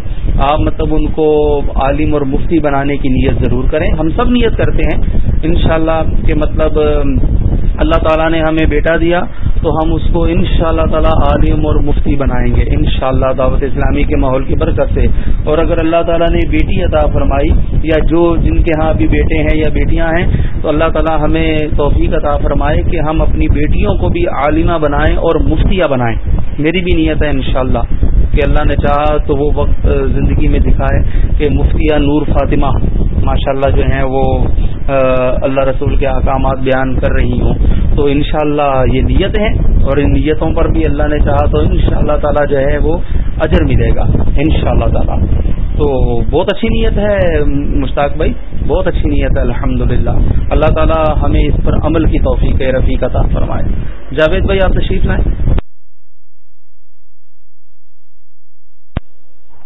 آپ مطلب ان کو عالم اور مفتی بنانے کی نیت ضرور کریں۔ ہم سب نیت کرتے ہیں، انشاءاللہ کہ مطلب اللہ تعالیٰ نے ہمیں بیٹا دیا تو ہم اس کو ان شاء اللہ تعالیٰ عالم اور مفتی بنائیں گے ان شاء اللہ دعوت اسلامی کے ماحول کی برکت سے۔ اور اگر اللہ تعالیٰ نے بیٹی عطا فرمائی یا جو جن کے ہاں بھی بیٹے ہیں یا بیٹیاں ہیں، تو اللہ تعالیٰ ہمیں توفیق عطا فرمائے کہ ہم اپنی بیٹیوں کو بھی عالمہ بنائیں اور مفتیاں بنائیں۔ میری بھی نیت ہے انشاءاللہ کہ اللہ نے چاہا تو وہ وقت زندگی میں دکھائے کہ مفتیہ نور فاطمہ ماشاءاللہ جو ہیں وہ اللہ رسول کے احکامات بیان کر رہی ہوں۔ تو انشاءاللہ یہ نیت ہے اور ان نیتوں پر بھی اللہ نے چاہا تو انشاءاللہ تعالی اللہ جو ہے وہ اجر ملے گا۔ انشاءاللہ تعالی۔ تو بہت اچھی نیت ہے مشتاق بھائی، بہت اچھی نیت ہے الحمد اللہ تعالی ہمیں اس پر عمل کی توفیق رفیق عطا فرمائے۔ جاوید بھائی، آپ تشریف لائیں۔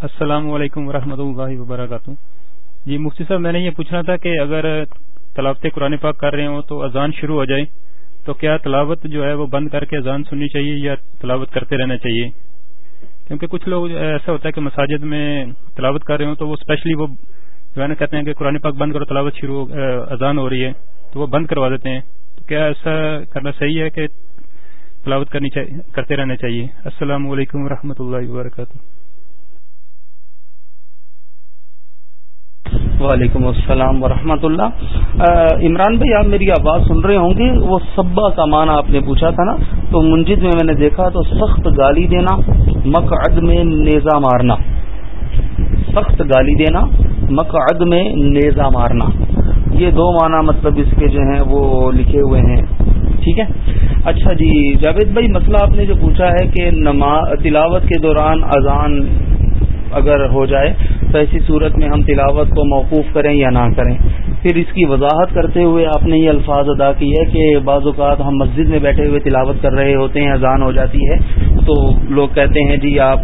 السلام علیکم ورحمۃ اللہ وبرکاتہ۔ جی مفتی صاحب، میں نے یہ پوچھنا تھا کہ اگر تلاوت قرآن پاک کر رہے ہوں تو اذان شروع ہو جائے، تو کیا تلاوت جو ہے وہ بند کر کے اذان سننی چاہیے یا تلاوت کرتے رہنا چاہیے؟ کیونکہ کچھ لوگ ایسا ہوتا ہے کہ مساجد میں تلاوت کر رہے ہوں تو وہ اسپیشلی وہ جو ہے نا کہتے ہیں کہ قرآن پاک بند کرو، تلاوت شروع اذان ہو رہی ہے، تو وہ بند کروا دیتے ہیں۔ تو کیا ایسا کرنا صحیح ہے کہ تلاوت کرنی کرتے رہنا چاہیے؟ السلام علیکم و اللہ وبرکاتہ۔ وعلیکم السلام ورحمۃ اللہ۔ عمران بھائی، آپ میری آواز سن رہے ہوں گے۔ وہ سبا کا معنی آپ نے پوچھا تھا نا، تو منجد میں میں نے دیکھا تو سخت گالی دینا، مقعد میں نیزا مارنا۔ سخت گالی دینا، مقعد میں نیزا مارنا۔ یہ دو معنی مطلب اس کے جو ہیں وہ لکھے ہوئے ہیں۔ ٹھیک ہے؟ اچھا جی جاوید بھائی، مسئلہ آپ نے جو پوچھا ہے کہ تلاوت کے دوران اذان اگر ہو جائے تو ایسی صورت میں ہم تلاوت کو موقوف کریں یا نہ کریں۔ پھر اس کی وضاحت کرتے ہوئے آپ نے یہ الفاظ ادا کی ہے کہ بعض اوقات ہم مسجد میں بیٹھے ہوئے تلاوت کر رہے ہوتے ہیں، اذان ہو جاتی ہے۔ تو لوگ کہتے ہیں جی آپ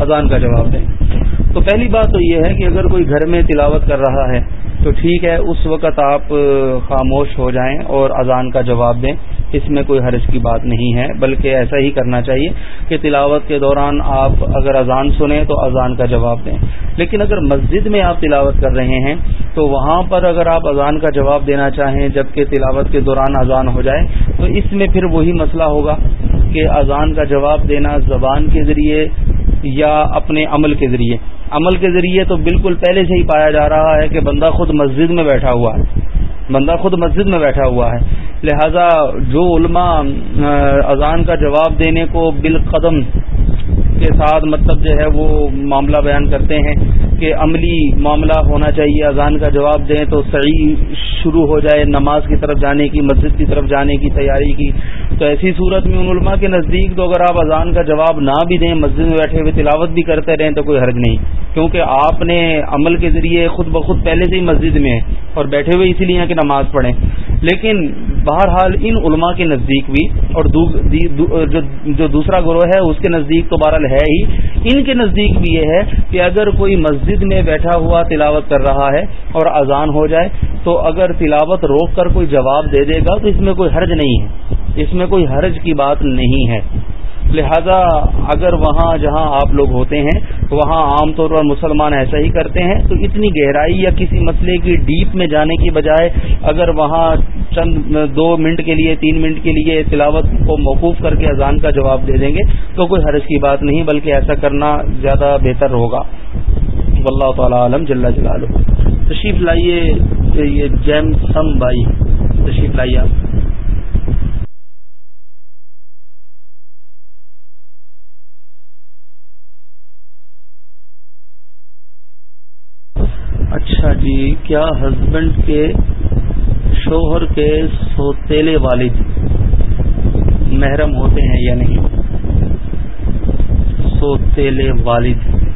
اذان کا جواب دیں۔ تو پہلی بات تو یہ ہے کہ اگر کوئی گھر میں تلاوت کر رہا ہے تو ٹھیک ہے، اس وقت آپ خاموش ہو جائیں اور اذان کا جواب دیں۔ اس میں کوئی حرج کی بات نہیں ہے، بلکہ ایسا ہی کرنا چاہیے کہ تلاوت کے دوران آپ اگر اذان سنیں تو اذان کا جواب دیں۔ لیکن اگر مسجد میں آپ تلاوت کر رہے ہیں تو وہاں پر اگر آپ اذان کا جواب دینا چاہیں جبکہ تلاوت کے دوران اذان ہو جائے، تو اس میں پھر وہی مسئلہ ہوگا کہ اذان کا جواب دینا زبان کے ذریعے یا اپنے عمل کے ذریعے۔ عمل کے ذریعے تو بالکل پہلے سے ہی پایا جا رہا ہے کہ بندہ خود مسجد میں بیٹھا ہوا ہے۔ بندہ خود مسجد میں بیٹھا ہوا ہے۔ لہذا جو علماء اذان کا جواب دینے کو بالقدم کے ساتھ مطلب جو ہے وہ معاملہ بیان کرتے ہیں۔ کہ عملی معاملہ ہونا چاہیے، اذان کا جواب دیں تو صحیح شروع ہو جائے نماز کی طرف جانے کی، مسجد کی طرف جانے کی، تیاری کی۔ تو ایسی صورت میں ان علماء کے نزدیک تو اگر آپ اذان کا جواب نہ بھی دیں، مسجد میں بیٹھے ہوئے تلاوت بھی کرتے رہیں تو کوئی حرج نہیں۔ کیونکہ آپ نے عمل کے ذریعے خود بخود پہلے سے ہی مسجد میں اور بیٹھے ہوئے اسی لیے کہ نماز پڑھیں۔ لیکن بہرحال ان علماء کے نزدیک بھی اور جو دوسرا گروہ ہے، اس کے نزدیک تو بہرحال ہے ہی۔ ان کے نزدیک بھی یہ ہے کہ اگر کوئی مسجد مسجد میں بیٹھا ہوا تلاوت کر رہا ہے اور اذان ہو جائے تو اگر تلاوت روک کر کوئی جواب دے دے گا تو اس میں کوئی حرج نہیں ہے۔ اس میں کوئی حرج کی بات نہیں ہے۔ لہذا اگر وہاں جہاں آپ لوگ ہوتے ہیں، وہاں عام طور پر مسلمان ایسا ہی کرتے ہیں، تو اتنی گہرائی یا کسی مسئلے کی ڈیپ میں جانے کی بجائے اگر وہاں چند دو منٹ کے لیے، تین منٹ کے لیے تلاوت کو موقوف کر کے اذان کا جواب دے دیں گے تو کوئی حرض کی بات نہیں، بلکہ ایسا کرنا زیادہ بہتر ہوگا۔ واللہ تعالی عالم جل جلالہ۔ تشریف لائیے یہ جیم سم بائی تشریف لائیے آپ۔ اچھا جی کیا ہسبینڈ کے شوہر کے سوتےلے والد محرم ہوتے ہیں یا نہیں؟ سوتےلے والد۔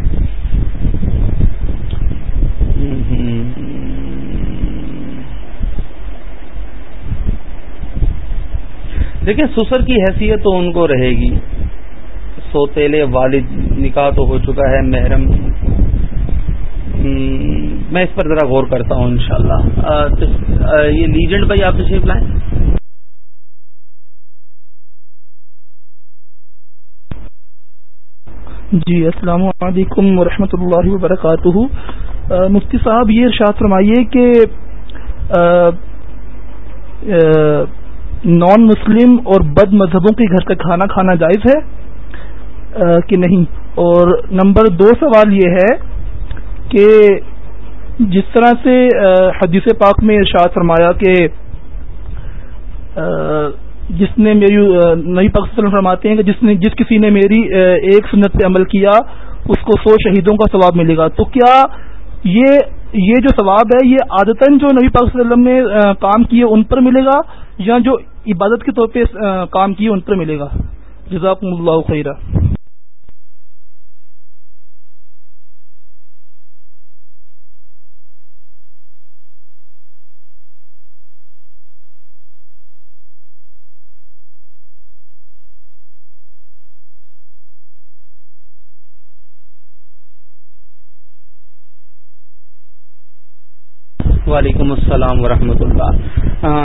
دیکھیں، سسر کی حیثیت تو ان کو رہے گی۔ سوتےلے والد نکاح تو ہو چکا ہے، محرم۔ میں اس پر ذرا غور کرتا ہوں انشاءاللہ۔ یہ لیجنڈ بھائی، آپ تشریف لائیں جی السلام علیکم ورحمۃ اللہ وبرکاتہ۔ مفتی صاحب، یہ ارشاد فرمائیے کہ نان مسلم اور بد مذہبوں کے گھر کا کھانا کھانا جائز ہے کہ نہیں؟ اور نمبر دو سوال یہ ہے کہ جس طرح سے حدیث پاک میں ارشاد فرمایا کہ جس نے میری نئی پاک وسلم فرماتے ہیں کہ جس نے، جس کسی نے میری ایک سنت پہ عمل کیا، اس کو سو شہیدوں کا ثواب ملے گا۔ تو کیا یہ یہ جو ثواب ہے، یہ عادتاً جو نبی پاک وسلم نے کام کیے ان پر ملے گا، یا جو عبادت کے طور پہ کام کیے ان پر ملے گا؟ جزاکم اللہ خیرہ وعلیکم السلام ورحمۃ اللہ۔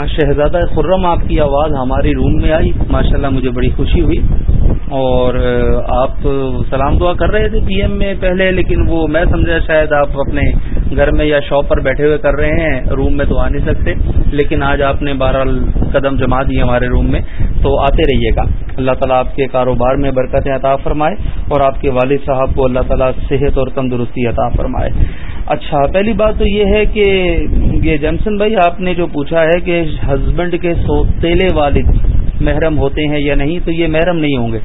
شہزادہ خرم، آپ کی آواز ہماری روم میں آئی۔ ماشاءاللہ مجھے بڑی خوشی ہوئی۔ اور آپ سلام دعا کر رہے تھے پی ایم میں پہلے، لیکن وہ میں سمجھا شاید آپ اپنے گھر میں یا شاپ پر بیٹھے ہوئے کر رہے ہیں، روم میں تو آ نہیں سکتے۔ لیکن آج آپ نے بارہ قدم جما دی ہمارے روم میں۔ تو آتے رہیے گا۔ اللہ تعالیٰ آپ کے کاروبار میں برکت عطا فرمائے اور آپ کے والد صاحب کو اللہ تعالیٰ صحت اور تندرستی عطا فرمائے۔ اچھا پہلی بات تو یہ ہے کہ یہ جیمسن بھائی، آپ نے جو پوچھا ہے کہ ہسبینڈ کے سوتےلے والد محرم ہوتے ہیں یا نہیں، تو یہ محرم نہیں ہوں گے۔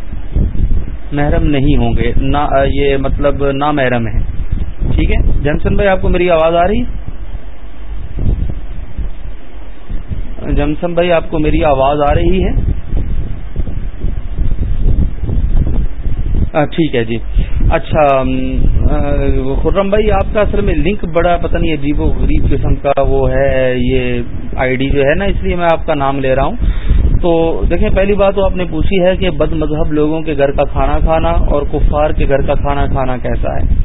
محرم نہیں ہوں گے۔ نہ، یہ مطلب نہ محرم ہے۔ ٹھیک ہے؟ جمسن بھائی، آپ کو میری آواز آ رہی؟ جمسن بھائی، آپ کو میری آواز آ رہی ہے؟ ٹھیک ہے جی۔ اچھا خرم بھائی، آپ کا اصل میں لنک بڑا، پتہ نہیں، عجیب و غریب قسم کا وہ ہے، یہ آئی ڈی جو ہے نا، اس لیے میں آپ کا نام لے رہا ہوں۔ تو دیکھیں، پہلی بات تو آپ نے پوچھی ہے کہ بد مذہب لوگوں کے گھر کا کھانا کھانا اور کفار کے گھر کا کھانا کھانا کیسا ہے۔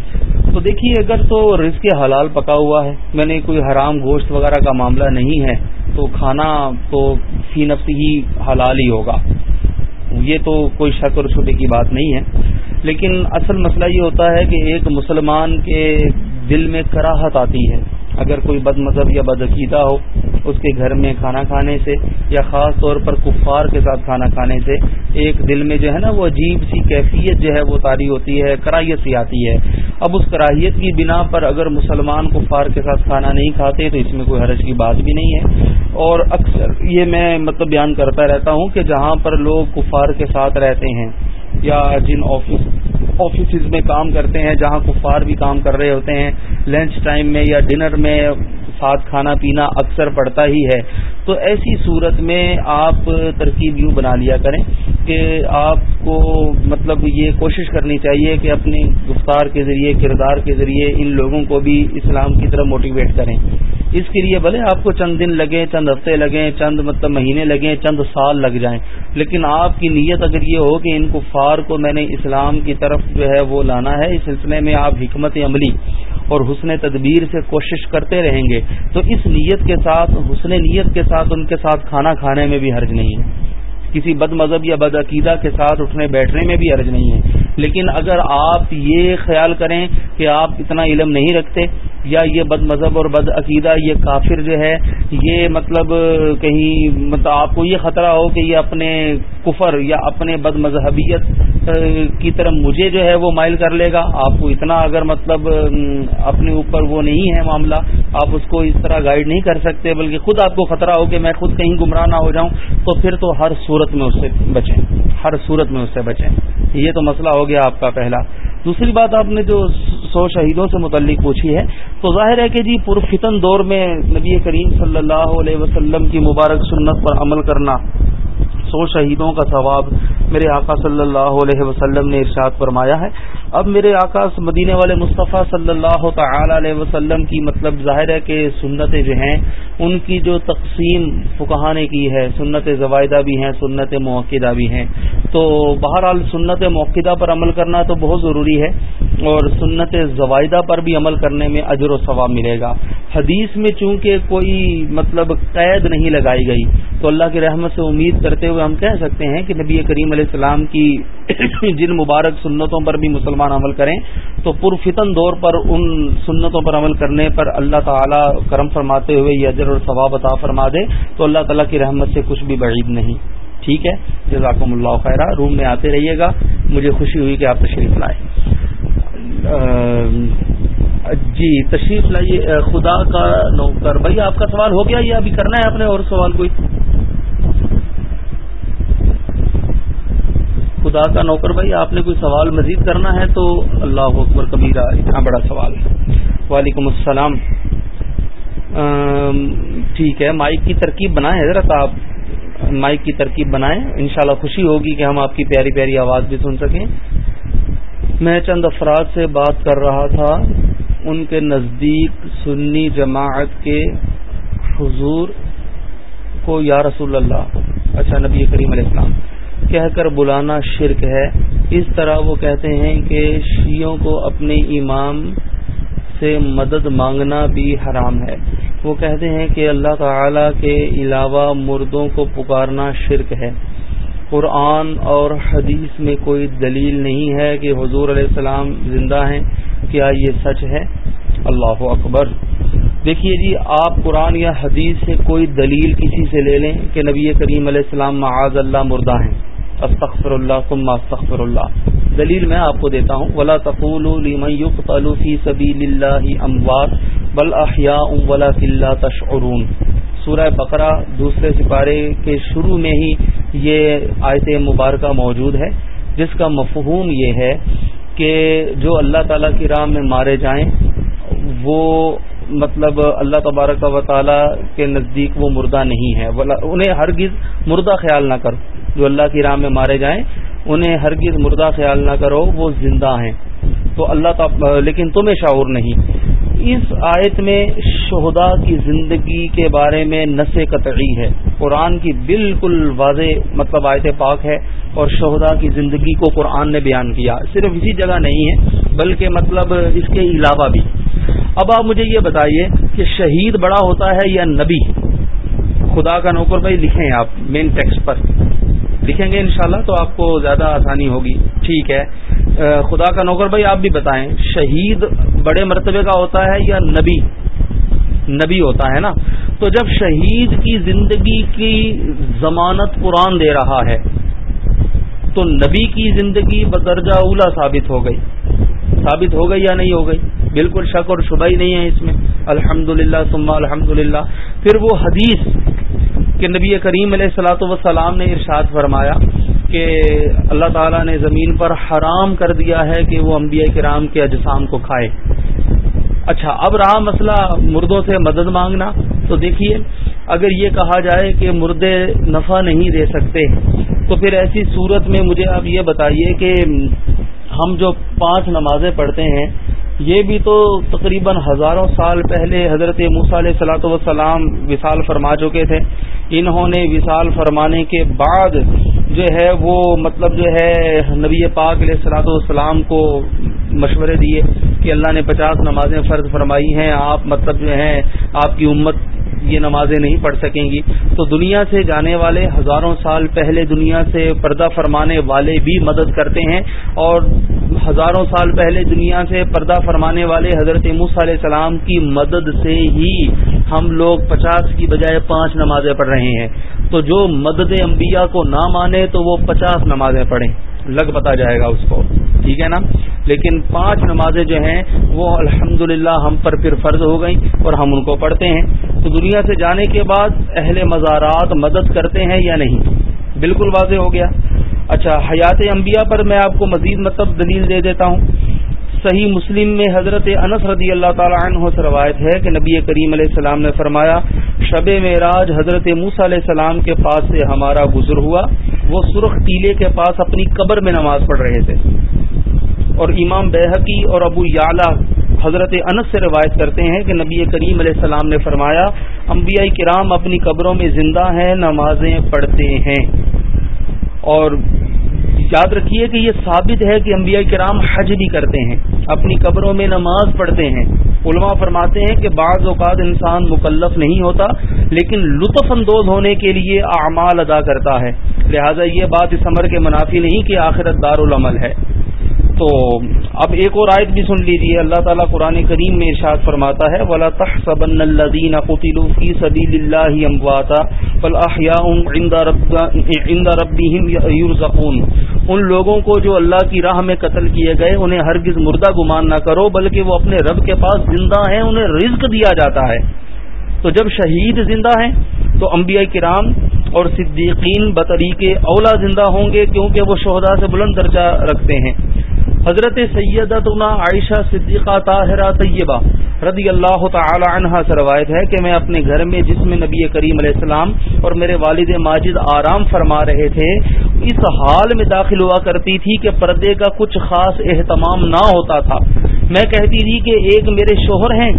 تو دیکھیے، اگر تو رزق حلال پکا ہوا ہے، میں نے کوئی حرام گوشت وغیرہ کا معاملہ نہیں ہے، تو کھانا تو فی نفس ہی حلال ہی ہوگا۔ یہ تو کوئی شک اور چھوٹے کی بات نہیں ہے۔ لیکن اصل مسئلہ یہ ہوتا ہے کہ ایک مسلمان کے دل میں کراہت آتی ہے۔ اگر کوئی بد مذہب یا بدعقیدہ ہو، اس کے گھر میں کھانا کھانے سے یا خاص طور پر کفار کے ساتھ کھانا کھانے سے ایک دل میں جو ہے نا وہ عجیب سی کیفیت جو ہے وہ تاری ہوتی ہے، کراہیت سی آتی ہے۔ اب اس کراہیت کی بنا پر اگر مسلمان کفار کے ساتھ کھانا نہیں کھاتے تو اس میں کوئی حرج کی بات بھی نہیں ہے۔ اور اکثر یہ میں مطلب بیان کرتا رہتا ہوں کہ جہاں پر لوگ کفار کے ساتھ رہتے ہیں یا جن آفس آفیسز میں کام کرتے ہیں، جہاں کفار بھی کام کر رہے ہوتے ہیں، لنچ ٹائم میں یا ڈنر میں ساتھ کھانا پینا اکثر پڑتا ہی ہے۔ تو ایسی صورت میں آپ ترکیب یوں بنا لیا کریں کہ آپ کو مطلب یہ کوشش کرنی چاہیے کہ اپنے گفتار کے ذریعے، کردار کے ذریعے ان لوگوں کو بھی اسلام کی طرف موٹیویٹ کریں۔ اس کے لیے بھلے آپ کو چند دن لگیں، چند ہفتے لگیں، چند مطلب مہینے لگیں، چند سال لگ جائیں۔ لیکن آپ کی نیت اگر یہ ہو کہ ان کفار کو میں نے اسلام کی طرف جو ہے وہ لانا ہے، اس سلسلے میں آپ حکمت عملی اور حسن تدبیر سے کوشش کرتے رہیں گے، تو اس نیت کے ساتھ، حسن نیت کے ساتھ، ان کے ساتھ کھانا کھانے میں بھی حرج نہیں ہے۔ کسی بد مذہب یا بد عقیدہ کے ساتھ اٹھنے، بیٹھنے میں بھی عرض نہیں ہے۔ لیکن اگر آپ یہ خیال کریں کہ آپ اتنا علم نہیں رکھتے یا یہ بد مذہب اور بد عقیدہ یہ کافر جو ہے، یہ مطلب کہیں مطلب آپ کو یہ خطرہ ہو کہ یہ اپنے کفر یا اپنے بد مذہبیت کی طرف مجھے جو ہے وہ مائل کر لے گا۔ آپ کو اتنا اگر مطلب اپنے اوپر وہ نہیں ہے معاملہ، آپ اس کو اس طرح گائیڈ نہیں کر سکتے، بلکہ خود آپ کو خطرہ ہو کہ میں خود کہیں گمراہ نہ ہو جاؤں، تو پھر تو ہر صورت میں اس سے بچیں۔ ہر صورت میں اس سے بچیں۔ یہ تو مسئلہ ہو گیا آپ کا پہلا۔ دوسری بات آپ نے جو سو شہیدوں سے متعلق پوچھی ہے تو ظاہر ہے کہ جی پرفتن دور میں نبی کریم صلی اللہ علیہ وسلم کی مبارک سنت پر عمل کرنا سو شہیدوں کا ثواب میرے آقا صلی اللہ علیہ وسلم نے ارشاد فرمایا ہے۔ اب میرے آقا مدینے والے مصطفیٰ صلی اللہ تعالی علیہ وسلم کی مطلب ظاہر ہے کہ سنتیں جو ہیں، ان کی جو تقسیم فکہ نے کی ہے، سنت زوائدہ بھی ہیں، سنت موقعہ بھی ہیں۔ تو بہرحال سنت موقعہ پر عمل کرنا تو بہت ضروری ہے اور سنت زوائدہ پر بھی عمل کرنے میں اجر و ثواب ملے گا۔ حدیث میں چونکہ کوئی مطلب قید نہیں لگائی گئی، تو اللہ کی رحمت سے امید کرتے ہوئے ہم کہہ سکتے ہیں کہ نبی کریم علیہ السلام کی جن مبارک سنتوں پر بھی مسلمان عمل کریں، تو پرفتن دور پر ان سنتوں پر عمل کرنے پر اللہ تعالی کرم فرماتے ہوئے یہ اجر اور ثواب عطا فرما دے، تو اللہ تعالیٰ کی رحمت سے کچھ بھی بعید نہیں۔ ٹھیک ہے؟ جزاکم اللہ خیرہ۔ روم میں آتے رہیے گا۔ مجھے خوشی ہوئی کہ آپ تشریف لائیں جی تشریف لائیے۔ خدا کا نوکر بھائی، آپ کا سوال ہو گیا یا ابھی کرنا ہے آپ نے اور سوال کوئی؟ خدا کا نوکر بھائی، آپ نے کوئی سوال مزید کرنا ہے تو اللہ اکبر کبیرہ اتنا ہاں، بڑا سوال وعلیکم السلام۔ ٹھیک ہے، مائک کی ترکیب بنائیں حضرت آپ۔ مائک کی ترکیب بنائیں، انشاءاللہ خوشی ہوگی کہ ہم آپ کی پیاری پیاری آواز بھی سن سکیں۔ میں چند افراد سے بات کر رہا تھا، ان کے نزدیک سنی جماعت کے حضور کو، یا رسول اللہ۔ اچھا نبی کریم علیہ السلام۔ کہہ کر بلانا شرک ہے۔ اس طرح وہ کہتے ہیں کہ شیعوں کو اپنے امام سے مدد مانگنا بھی حرام ہے۔ وہ کہتے ہیں کہ اللہ تعالی کے علاوہ مردوں کو پکارنا شرک ہے۔ قرآن اور حدیث میں کوئی دلیل نہیں ہے کہ حضور علیہ السلام زندہ ہیں۔ کیا یہ سچ ہے؟ اللہ اکبر۔ دیکھیے جی آپ قرآن یا حدیث سے کوئی دلیل کسی سے لے لیں کہ نبی کریم علیہ السلام معاذ اللہ مردہ ہیں۔ استغفر اللہ ثم استغفر اللہ دلیل میں آپ کو دیتا ہوں، ولا تقول لمن يقتل في سبيل الله اموات بل احياء ولكن لا تشعرون۔ سورہ بقرہ دوسرے سپارے کے شروع میں ہی یہ آیت مبارکہ موجود ہے، جس کا مفہوم یہ ہے کہ جو اللہ تعالی کی راہ میں مارے جائیں، وہ مطلب اللہ تبارک و تعالی کے نزدیک وہ مردہ نہیں ہے۔ انہیں ہرگز مردہ خیال نہ کرو جو اللہ کی راہ میں مارے جائیں، انہیں ہرگز مردہ خیال نہ کرو، وہ زندہ ہیں۔ تو اللہ لیکن تمہیں شعور نہیں۔ اس آیت میں شہدا کی زندگی کے بارے میں نس قطعی ہے۔ قرآن کی بالکل واضح مطلب آیت پاک ہے اور شہدا کی زندگی کو قرآن نے بیان کیا۔ صرف اسی جگہ نہیں ہے، بلکہ مطلب اس کے علاوہ بھی۔ اب آپ مجھے یہ بتائیے کہ شہید بڑا ہوتا ہے یا نبی؟ خدا کا نوکر بھائی لکھیں آپ مین ٹیکسٹ پر۔ لکھیں گے انشاءاللہ تو آپ کو زیادہ آسانی ہوگی۔ ٹھیک ہے۔ خدا کا نوکر بھائی، آپ بھی بتائیں، شہید بڑے مرتبے کا ہوتا ہے یا نبی؟ نبی ہوتا ہے نا؟ تو جب شہید کی زندگی کی ضمانت قرآن دے رہا ہے، تو نبی کی زندگی بدرجہ اولا ثابت ہو گئی۔ ثابت ہو گئی یا نہیں ہو گئی؟ بالکل شک اور شبہ ہی نہیں ہے اس میں۔ الحمد للہ سما الحمد للہ پھر وہ حدیث کہ نبی کریم علیہ السلاۃ وسلام نے ارشاد فرمایا کہ اللہ تعالیٰ نے زمین پر حرام کر دیا ہے کہ وہ انبیاء کرام کے اجسام کو کھائے۔ اچھا اب رہا مسئلہ مردوں سے مدد مانگنا۔ تو دیکھیے، اگر یہ کہا جائے کہ مردے نفع نہیں دے سکتے، تو پھر ایسی صورت میں مجھے آپ یہ بتائیے کہ ہم جو پانچ نمازیں پڑھتے ہیں یہ بھی تو تقریباً ہزاروں سال پہلے حضرت موسیٰ علیہ صلاۃ وسلام وصال فرما چکے تھے۔ انہوں نے وصال فرمانے کے بعد جو ہے وہ مطلب جو ہے نبی پاک علیہ السلاۃ والسلام کو مشورے دیے کہ اللہ نے پچاس نمازیں فرض فرمائی ہیں، آپ مطلب جو ہیں، آپ کی امت یہ نمازیں نہیں پڑھ سکیں گی۔ تو دنیا سے جانے والے ہزاروں سال پہلے دنیا سے پردہ فرمانے والے بھی مدد کرتے ہیں اور ہزاروں سال پہلے دنیا سے پردہ فرمانے والے حضرت موس علیہ السلام کی مدد سے ہی ہم لوگ پچاس کی بجائے پانچ نمازیں پڑھ رہے ہیں۔ تو جو مدد انبیاء کو نہ مانے تو وہ پچاس نمازیں پڑھیں۔ لگ بتا جائے گا اس کو۔ ٹھیک ہے نا؟ لیکن پانچ نمازیں جو ہیں، وہ الحمد ہم پر پھر فرض ہو گئیں اور ہم ان کو پڑھتے ہیں۔ تو دنیا سے جانے کے بعد اہل مزارات مدد کرتے ہیں یا نہیں؟ بالکل واضح ہو گیا۔ اچھا حیات انبیاء پر میں آپ کو مزید مطلب دلیل دے دیتا ہوں۔ صحیح مسلم میں حضرت انس رضی اللہ تعالی عنہ سے روایت ہے کہ نبی کریم علیہ السلام نے فرمایا، شب معراج حضرت موسا علیہ السلام کے پاس سے ہمارا گزر ہوا۔ وہ سرخ ٹیلے کے پاس اپنی قبر میں نماز پڑھ رہے تھے۔ اور امام بحقی اور ابو یعلا حضرت انس سے روایت کرتے ہیں کہ نبی کریم علیہ السلام نے فرمایا، انبیاء کرام اپنی قبروں میں زندہ ہیں، نمازیں پڑھتے ہیں۔ اور یاد رکھیے کہ یہ ثابت ہے کہ انبیاء کرام حج بھی کرتے ہیں، اپنی قبروں میں نماز پڑھتے ہیں۔ علماء فرماتے ہیں کہ بعض اوقات انسان مکلف نہیں ہوتا، لیکن لطف اندوز ہونے کے لیے اعمال ادا کرتا ہے۔ لہذا یہ بات اس عمر کے منافی نہیں کہ آخرت دار العمل ہے۔ تو اب ایک اور آیت بھی سن لیجیے اللہ تعالیٰ قرآن کریم میں ارشاد فرماتا ہے، ولا تحسبن الذين قتلوا في سبيل الله امواتا بل احياء عند رب عند ربهم يرزقون۔ ان لوگوں کو جو اللہ کی راہ میں قتل کیے گئے، انہیں ہرگز مردہ گمان نہ کرو، بلکہ وہ اپنے رب کے پاس زندہ ہیں، انہیں رزق دیا جاتا ہے۔ تو جب شہید زندہ ہیں، تو انبیاء کرام اور صدیقین بطریق اولا زندہ ہوں گے، کیونکہ وہ شہدا سے بلند درجہ رکھتے ہیں۔ حضرت سیدتنا عائشہ صدیقہ طاہرہ طیبہ رضی اللہ تعالی عنہ سے روایت ہے کہ میں اپنے گھر میں جس میں نبی کریم علیہ السلام اور میرے والد ماجد آرام فرما رہے تھے، اس حال میں داخل ہوا کرتی تھی کہ پردے کا کچھ خاص اہتمام نہ ہوتا تھا۔ میں کہتی تھی کہ ایک میرے شوہر ہیں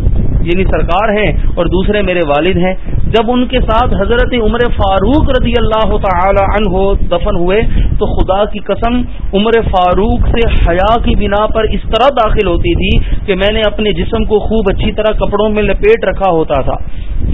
یعنی سرکار ہیں، اور دوسرے میرے والد ہیں۔ جب ان کے ساتھ حضرت عمر فاروق رضی اللہ تعالی عنہ دفن ہوئے، تو خدا کی قسم عمر فاروق سے حیا کی بنا پر اس طرح داخل ہوتی تھی کہ میں نے اپنے جسم کو خوب اچھی طرح کپڑوں میں لپیٹ رکھا ہوتا تھا۔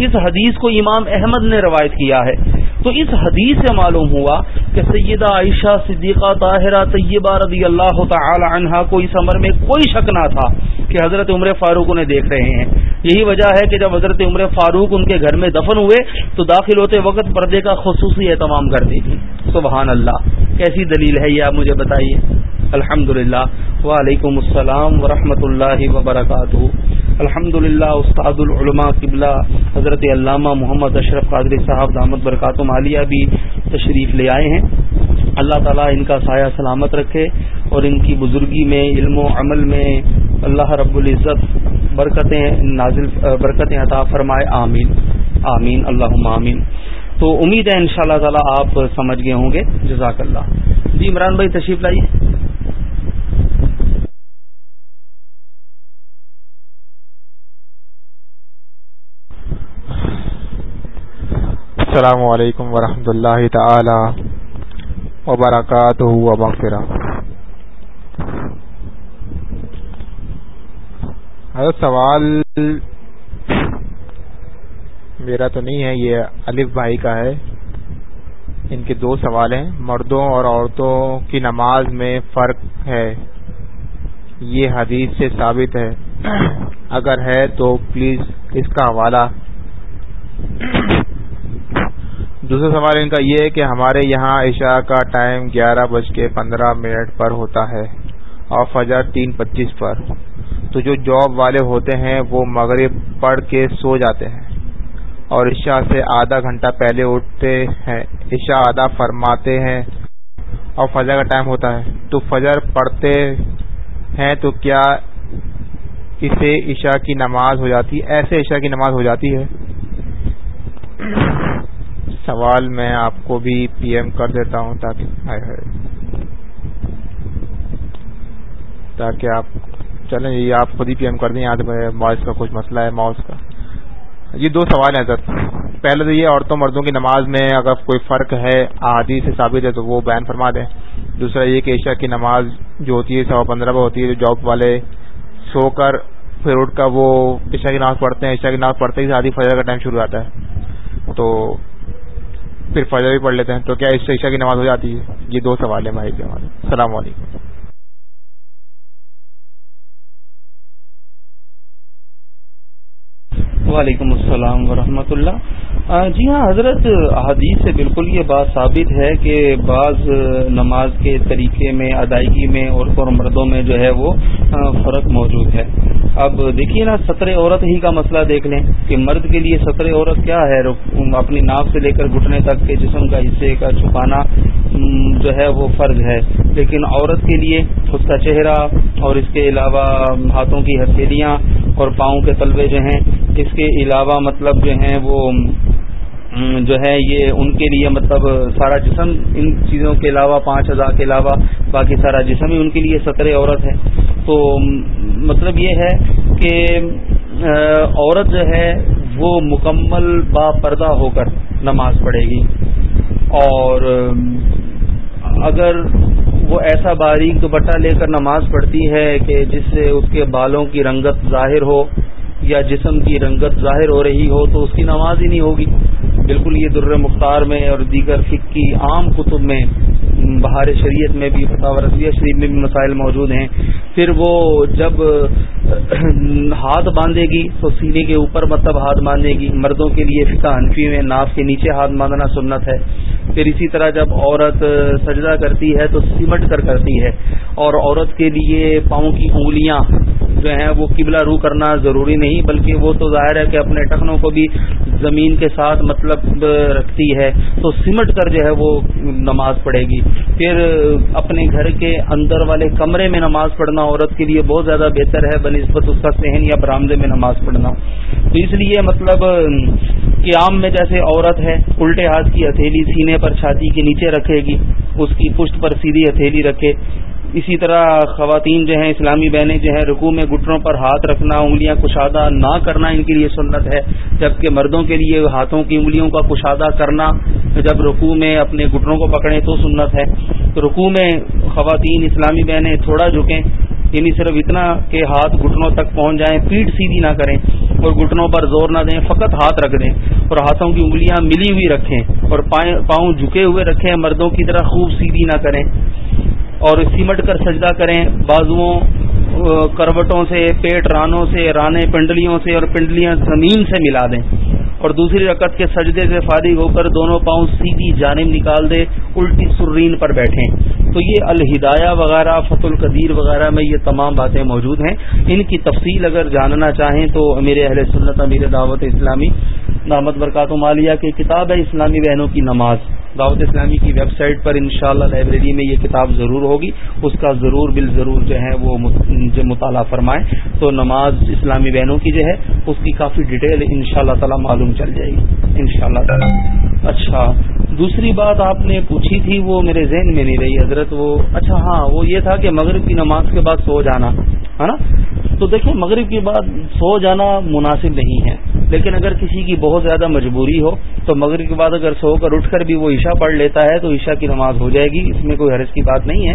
اس حدیث کو امام احمد نے روایت کیا ہے۔ تو اس حدیث سے معلوم ہوا کہ سیدہ عائشہ صدیقہ طاہرہ طیبہ رضی اللہ تعالی عنہا کو اس عمر میں کوئی شک نہ تھا کہ حضرت عمر فاروق انہیں دیکھ رہے ہیں۔ یہی وجہ ہے کہ جب حضرت عمر فاروق ان کے گھر میں دفن ہوئے تو داخل ہوتے وقت پردے کا خصوصی اہتمام کرتی تھی سبحان اللہ، کیسی دلیل ہے یہ آپ مجھے بتائیے؟ الحمد للہ وعلیکم السلام ورحمۃ اللہ وبرکاتہ۔ الحمد للہ استاد العلماء قبلہ، حضرت علامہ محمد اشرف قادری صاحب دامت برکات مالیہ بھی تشریف لے آئے ہیں۔ اللہ تعالیٰ ان کا سایہ سلامت رکھے اور ان کی بزرگی میں، علم و عمل میں اللہ رب العزت برکتیں نازل، برکتیں عطا فرمائے۔ آمین۔ آمین۔ اللہ آمین۔ تو امید ہے ان شاء اللہ تعالیٰ آپ سمجھ گئے ہوں گے۔ جزاک اللہ۔ جی عمران بھائی تشریف لائیے۔ السلام علیکم ورحمۃ اللہ تعالی وبرکاتہ وبغفرہ سوال میرا تو نہیں ہے، یہ الف بھائی کا ہے۔ ان کے دو سوال ہیں، مردوں اور عورتوں کی نماز میں فرق ہے۔ یہ حدیث سے ثابت ہے۔ اگر ہے تو پلیز اس کا حوالہ دوسرا سوال ان کا یہ ہے کہ ہمارے یہاں عشاء کا ٹائم گیارہ بج کے پندرہ منٹ پر ہوتا ہے اور فجر تین پچیس پر۔ تو جو جاب والے ہوتے ہیں وہ مغرب پڑھ کے سو جاتے ہیں اور عشاء سے آدھا گھنٹہ پہلے اٹھتے ہیں۔ عشاء ادا فرماتے ہیں اور فجر کا ٹائم ہوتا ہے۔ تو فجر پڑھتے ہیں تو کیا اسے عشاء کی نماز ہو جاتی؟ ایسے عشاء کی نماز ہو جاتی ہے۔ سوال میں آپ کو بھی پی ایم کر دیتا ہوں تاکہ تاکہ آپ چلیں، یہ آپ خود ہی پی ایم کر دیں، یہاں ماؤس کا کچھ مسئلہ ہے ماؤس کا۔ یہ دو سوال ہیں سر پہلے تو یہ عورتوں مردوں کی نماز میں اگر کوئی فرق ہے آدھی سے ثابت ہے تو وہ بیان فرما دیں۔ دوسرا یہ کہ عشاء کی نماز جو ہوتی ہے، سوا پندرہ پر ہوتی ہے، جو جاب والے سو کر پھر اٹھ کر وہ عشا کی نماز پڑھتے ہیں۔ عشا کی نماز پڑھتے ہی آدھی فجر کا ٹائم شروع آتا ہے۔ تو پھر فجر بھی پڑھ لیتے ہیں تو کیا اس سے عشا کی نماز ہو جاتی ہے؟ یہ دو سوال ہیں بھائی کے ہمارے۔ السلام علیکم۔ وعلیکم السلام ورحمۃ اللہ۔ جی ہاں حضرت حدیث سے بالکل یہ بات ثابت ہے کہ بعض نماز کے طریقے میں، ادائیگی میں عورتوں اور مردوں میں جو ہے وہ فرق موجود ہے۔ اب دیکھیے نا سطر عورت ہی کا مسئلہ دیکھ لیں کہ مرد کے لیے سطر عورت کیا ہے۔ اپنی ناف سے لے کر گھٹنے تک کے جسم کا حصے کا چھپانا جو ہے وہ فرض ہے۔ لیکن عورت کے لیے اس کا چہرہ اور اس کے علاوہ ہاتھوں کی ہتھیلیاں اور پاؤں کے تلوے جو ہیں، اس کے علاوہ مطلب جو ہیں وہ جو ہے یہ ان کے لیے مطلب سارا جسم ان چیزوں کے علاوہ، پانچ ہزار کے علاوہ، باقی سارا جسم ہی ان کے لیے سطر عورت ہے۔ تو مطلب یہ ہے کہ عورت جو ہے وہ مکمل با پردہ ہو کر نماز پڑھے گی۔ اور اگر وہ ایسا باریک دوپٹہ لے کر نماز پڑھتی ہے کہ جس سے اس کے بالوں کی رنگت ظاہر ہو یا جسم کی رنگت ظاہر ہو رہی ہو تو اس کی نماز ہی نہیں ہوگی۔ بالکل یہ در مختار میں اور دیگر فک کی عام کتب میں بہار شریعت میں بھی رضیہ شریف میں بھی مسائل موجود ہیں۔ پھر وہ جب ہاتھ باندھے گی تو سینے کے اوپر مطلب ہاتھ باندھے گی۔ مردوں کے لیے فقہ حنفی میں ناف کے نیچے ہاتھ باندھنا سنت ہے۔ پھر اسی طرح جب عورت سجدہ کرتی ہے تو سمٹ کر کرتی ہے۔ اور عورت کے لیے پاؤں کی انگلیاں جو ہیں وہ قبلہ رو کرنا ضروری نہیں، بلکہ وہ تو ظاہر ہے کہ اپنے ٹخنوں کو بھی زمین کے ساتھ مطلب رکھتی ہے۔ تو سمٹ کر جو ہے وہ نماز پڑھے گی۔ پھر اپنے گھر کے اندر والے کمرے میں نماز پڑھنا عورت کے لیے بہت زیادہ بہتر ہے، بنسبت اس کا صحن یا برامدے میں نماز پڑھنا۔ تو اس لیے مطلب قیام میں جیسے عورت ہے، الٹے ہاتھ کی ہتھیلی سینے پر چھاتی کے نیچے رکھے گی، اس کی پشت پر سیدھی ہتھیلی رکھے۔ اسی طرح خواتین جو ہیں، اسلامی بہنیں جو ہیں، رکوع میں گٹروں پر ہاتھ رکھنا، انگلیاں کشادہ نہ کرنا ان کے لیے سنت ہے۔ جبکہ مردوں کے لیے ہاتھوں کی انگلیوں کا کشادہ کرنا، جب رکوع میں اپنے گٹروں کو پکڑیں تو سنت ہے۔ رکوع میں خواتین، اسلامی بہنیں تھوڑا جھکیں یعنی صرف اتنا کہ ہاتھ گھٹنوں تک پہنچ جائیں، پیٹ سیدھی نہ کریں اور گھٹنوں پر زور نہ دیں، فقط ہاتھ رکھ دیں اور ہاتھوں کی انگلیاں ملی ہوئی رکھیں اور پاؤں جھکے ہوئے رکھیں، مردوں کی طرح خوب سیدھی نہ کریں۔ اور سیمٹ کر سجدہ کریں۔ بازوؤں کروٹوں سے، پیٹ رانوں سے، رانے پنڈلیوں سے اور پنڈلیاں زمین سے ملا دیں۔ اور دوسری رکعت کے سجدے سے فارغ ہو کر دونوں پاؤں سیدھی جانب نکال دے، الٹی سرین پر بیٹھیں۔ تو یہ الہدایہ وغیرہ فت القدیر وغیرہ میں یہ تمام باتیں موجود ہیں۔ ان کی تفصیل اگر جاننا چاہیں تو میرے اہل سنت، امیر دعوت اسلامی دامت برکات مالیہ کی کتاب ہے اسلامی بہنوں کی نماز۔ دعوت اسلامی کی ویب سائٹ پر انشاءاللہ لائبریری میں یہ کتاب ضرور ہوگی۔ اس کا ضرور بال ضرور جو ہے وہ مطالعہ فرمائیں۔ تو نماز اسلامی بہنوں کی جو ہے، اس کی کافی ڈیٹیل ان شاء اللہ تعالی معلوم چل جائے گی۔ ان شاء اللہ تعالی۔ اچھا۔ دوسری بات آپ نے پوچھی تھی، وہ میرے ذہن میں نہیں رہی حضرت، وہ اچھا ہاں وہ یہ تھا کہ مغرب کی نماز کے بعد سو جانا، ہے نا؟ تو دیکھیں، مغرب کے بعد سو جانا مناسب نہیں ہے۔ لیکن اگر کسی کی بہت زیادہ مجبوری ہو، تو مغرب کے بعد اگر سو کر اٹھ کر بھی وہ عشاء پڑھ لیتا ہے، تو عشاء کی نماز ہو جائے گی۔ اس میں کوئی حرض کی بات نہیں ہے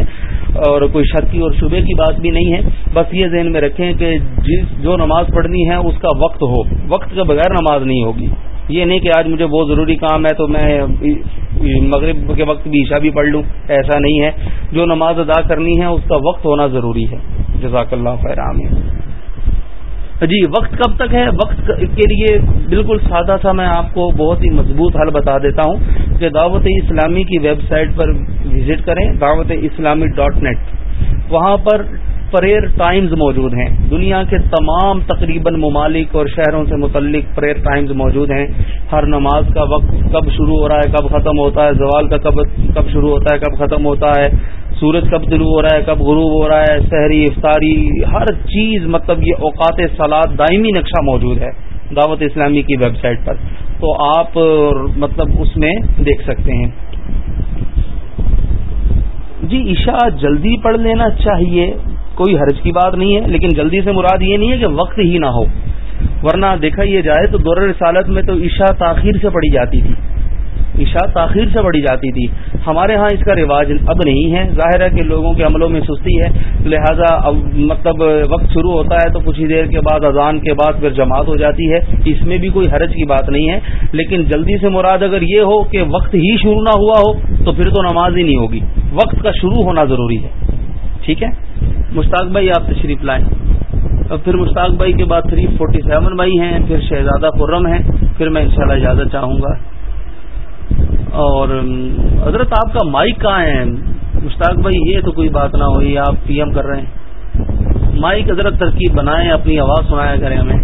اور کوئی شک کی اور شبے کی بات بھی نہیں ہے۔ بس یہ ذہن میں رکھیں کہ جس جو نماز پڑھنی ہے، اس کا وقت ہو۔ وقت کے بغیر نماز نہیں ہوگی۔ یہ نہیں کہ آج مجھے بہت ضروری کام ہے تو میں مغرب کے وقت بھی عشاء بھی پڑھ لوں، ایسا نہیں ہے۔ جو نماز ادا کرنی ہے، اس کا وقت ہونا ضروری ہے۔ جزاک اللہ خیر جی وقت کب تک ہے؟ وقت کے لیے بالکل سادہ سا میں آپ کو بہت ہی مضبوط حل بتا دیتا ہوں کہ دعوت اسلامی کی ویب سائٹ پر وزٹ کریں، دعوت اسلامی ڈاٹ نیٹ۔ وہاں پر پریئر ٹائمز موجود ہیں۔ دنیا کے تمام تقریباً ممالک اور شہروں سے متعلق پریئر ٹائمز موجود ہیں۔ ہر نماز کا وقت کب شروع ہو رہا ہے، کب ختم ہوتا ہے، زوال کا کب کب شروع ہوتا ہے، کب ختم ہوتا ہے، سورج کب طلوع ہو رہا ہے، کب غروب ہو رہا ہے، شہری، افطاری، ہر چیز مطلب یہ اوقات سلاد دائمی نقشہ موجود ہے دعوت اسلامی کی ویب سائٹ پر۔ تو آپ مطلب اس میں دیکھ سکتے ہیں۔ جی عشاء جلدی پڑھ لینا چاہیے۔ کوئی حرج کی بات نہیں ہے، لیکن جلدی سے مراد یہ نہیں ہے کہ وقت ہی نہ ہو۔ ورنہ دیکھا یہ جائے تو دور رسالت میں تو عشاء تاخیر سے پڑھی جاتی تھی۔ عشاء تاخیر سے پڑھی جاتی تھی۔ ہمارے ہاں اس کا رواج اب نہیں ہے۔ ظاہر ہے کہ لوگوں کے عملوں میں سستی ہے۔ لہذا اب مطلب وقت شروع ہوتا ہے تو کچھ ہی دیر کے بعد اذان کے بعد پھر جماعت ہو جاتی ہے۔ اس میں بھی کوئی حرج کی بات نہیں ہے۔ لیکن جلدی سے مراد اگر یہ ہو کہ وقت ہی شروع نہ ہوا ہو تو پھر تو نماز ہی نہیں ہوگی۔ وقت کا شروع ہونا ضروری ہے۔ ٹھیک ہے؟ مشتاق بھائی، آپ تشریف لائیں۔ اور پھر مشتاق بھائی کے بعد تھری فورٹی سیون بھائی ہیں، پھر شہزادہ خرم ہیں۔ پھر میں انشاءاللہ اجازت چاہوں گا۔ اور حضرت آپ کا مائک کہاں ہے؟ مشتاق بھائی، یہ تو کوئی بات نہ ہوئی، آپ پی ایم کر رہے ہیں۔ مائک حضرت ترکیب بنائیں، اپنی آواز سنایا کریں ہمیں۔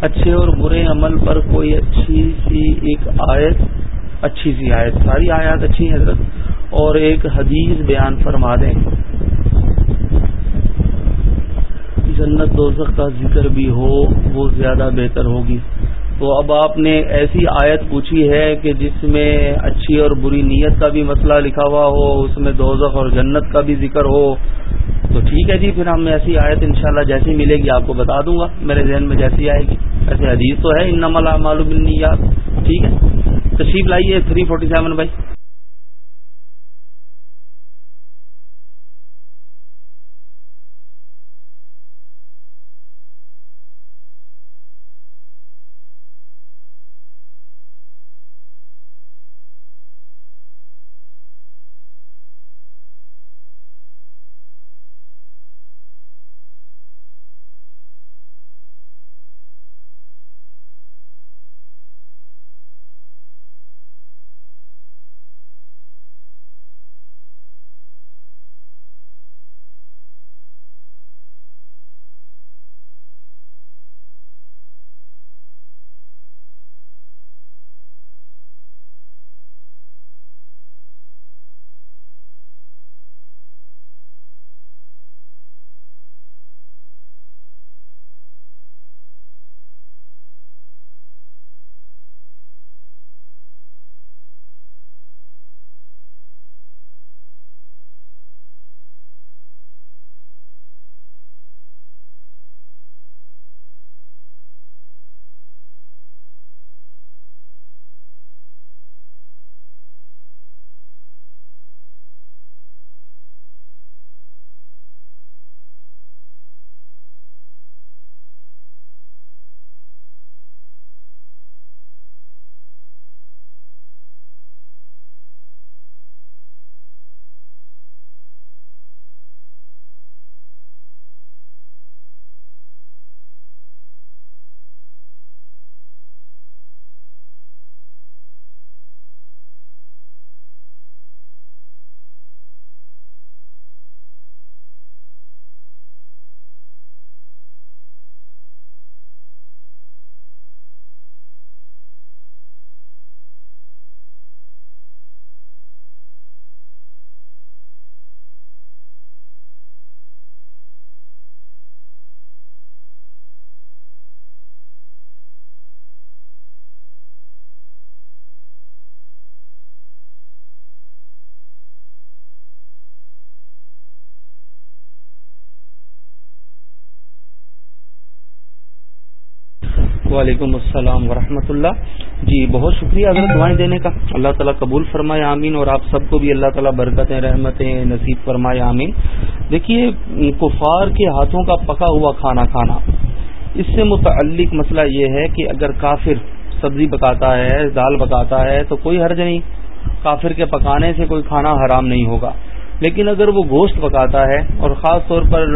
اچھے اور برے عمل پر کوئی اچھی سی ایک آیت، اچھی سی آیت، ساری آیات اچھی ہیں حضرت۔ اور ایک حدیث بیان فرما دیں۔ جنت دوزخ کا ذکر بھی ہو، وہ زیادہ بہتر ہوگی۔ تو اب آپ نے ایسی آیت پوچھی ہے کہ جس میں اچھی اور بری نیت کا بھی مسئلہ لکھا ہوا ہو، اس میں دوزخ اور جنت کا بھی ذکر ہو۔ تو ٹھیک ہے جی پھر ہم ایسی آیت انشاءاللہ جیسی ملے گی، آپ کو بتا دوں گا۔ میرے ذہن میں جیسی آئے گی۔ ایسے حدیث تو ہے ان نملہ معلوم یاد ٹھیک ہے۔ تشریف لائیے تھری فورٹی سیون بھائی۔ وعلیکم السلام ورحمۃ اللہ۔ جی بہت شکریہ حضرت دعائیں دینے کا۔ اللہ تعالیٰ قبول فرمائے، آمین۔ اور آپ سب کو بھی اللہ تعالیٰ برکتیں، رحمتیں نصیب فرمائے، آمین۔ دیکھیے، کفار کے ہاتھوں کا پکا ہوا کھانا کھانا۔ اس سے متعلق مسئلہ یہ ہے کہ اگر کافر سبزی پکاتا ہے، دال پکاتا ہے، تو کوئی حرج نہیں۔ کافر کے پکانے سے کوئی کھانا حرام نہیں ہوگا۔ لیکن اگر وہ گوشت پکاتا ہے، اور خاص طور پر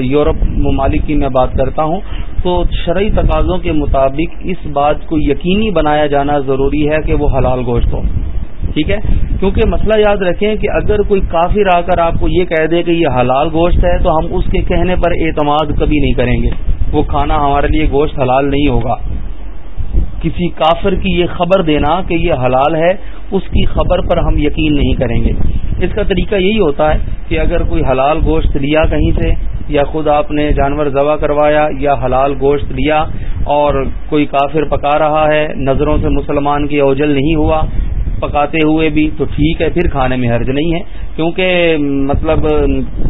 یورپ ممالک کی میں بات کرتا ہوں تو شرعی تقاضوں کے مطابق اس بات کو یقینی بنایا جانا ضروری ہے کہ وہ حلال گوشت ہو۔ ٹھیک ہے؟ کیونکہ مسئلہ یاد رکھیں کہ اگر کوئی کافر آ کر آپ کو یہ کہہ دے کہ یہ حلال گوشت ہے تو ہم اس کے کہنے پر اعتماد کبھی نہیں کریں گے۔ وہ کھانا ہمارے لیے گوشت حلال نہیں ہوگا۔ کسی کافر کی یہ خبر دینا کہ یہ حلال ہے، اس کی خبر پر ہم یقین نہیں کریں گے۔ اس کا طریقہ یہی ہوتا ہے کہ اگر کوئی حلال گوشت لیا کہیں سے، یا خود آپ نے جانور ذبح کروایا، یا حلال گوشت لیا اور کوئی کافر پکا رہا ہے، نظروں سے مسلمان کی اوجل نہیں ہوا پکاتے ہوئے بھی تو ٹھیک ہے، پھر کھانے میں حرج نہیں ہے۔ کیونکہ مطلب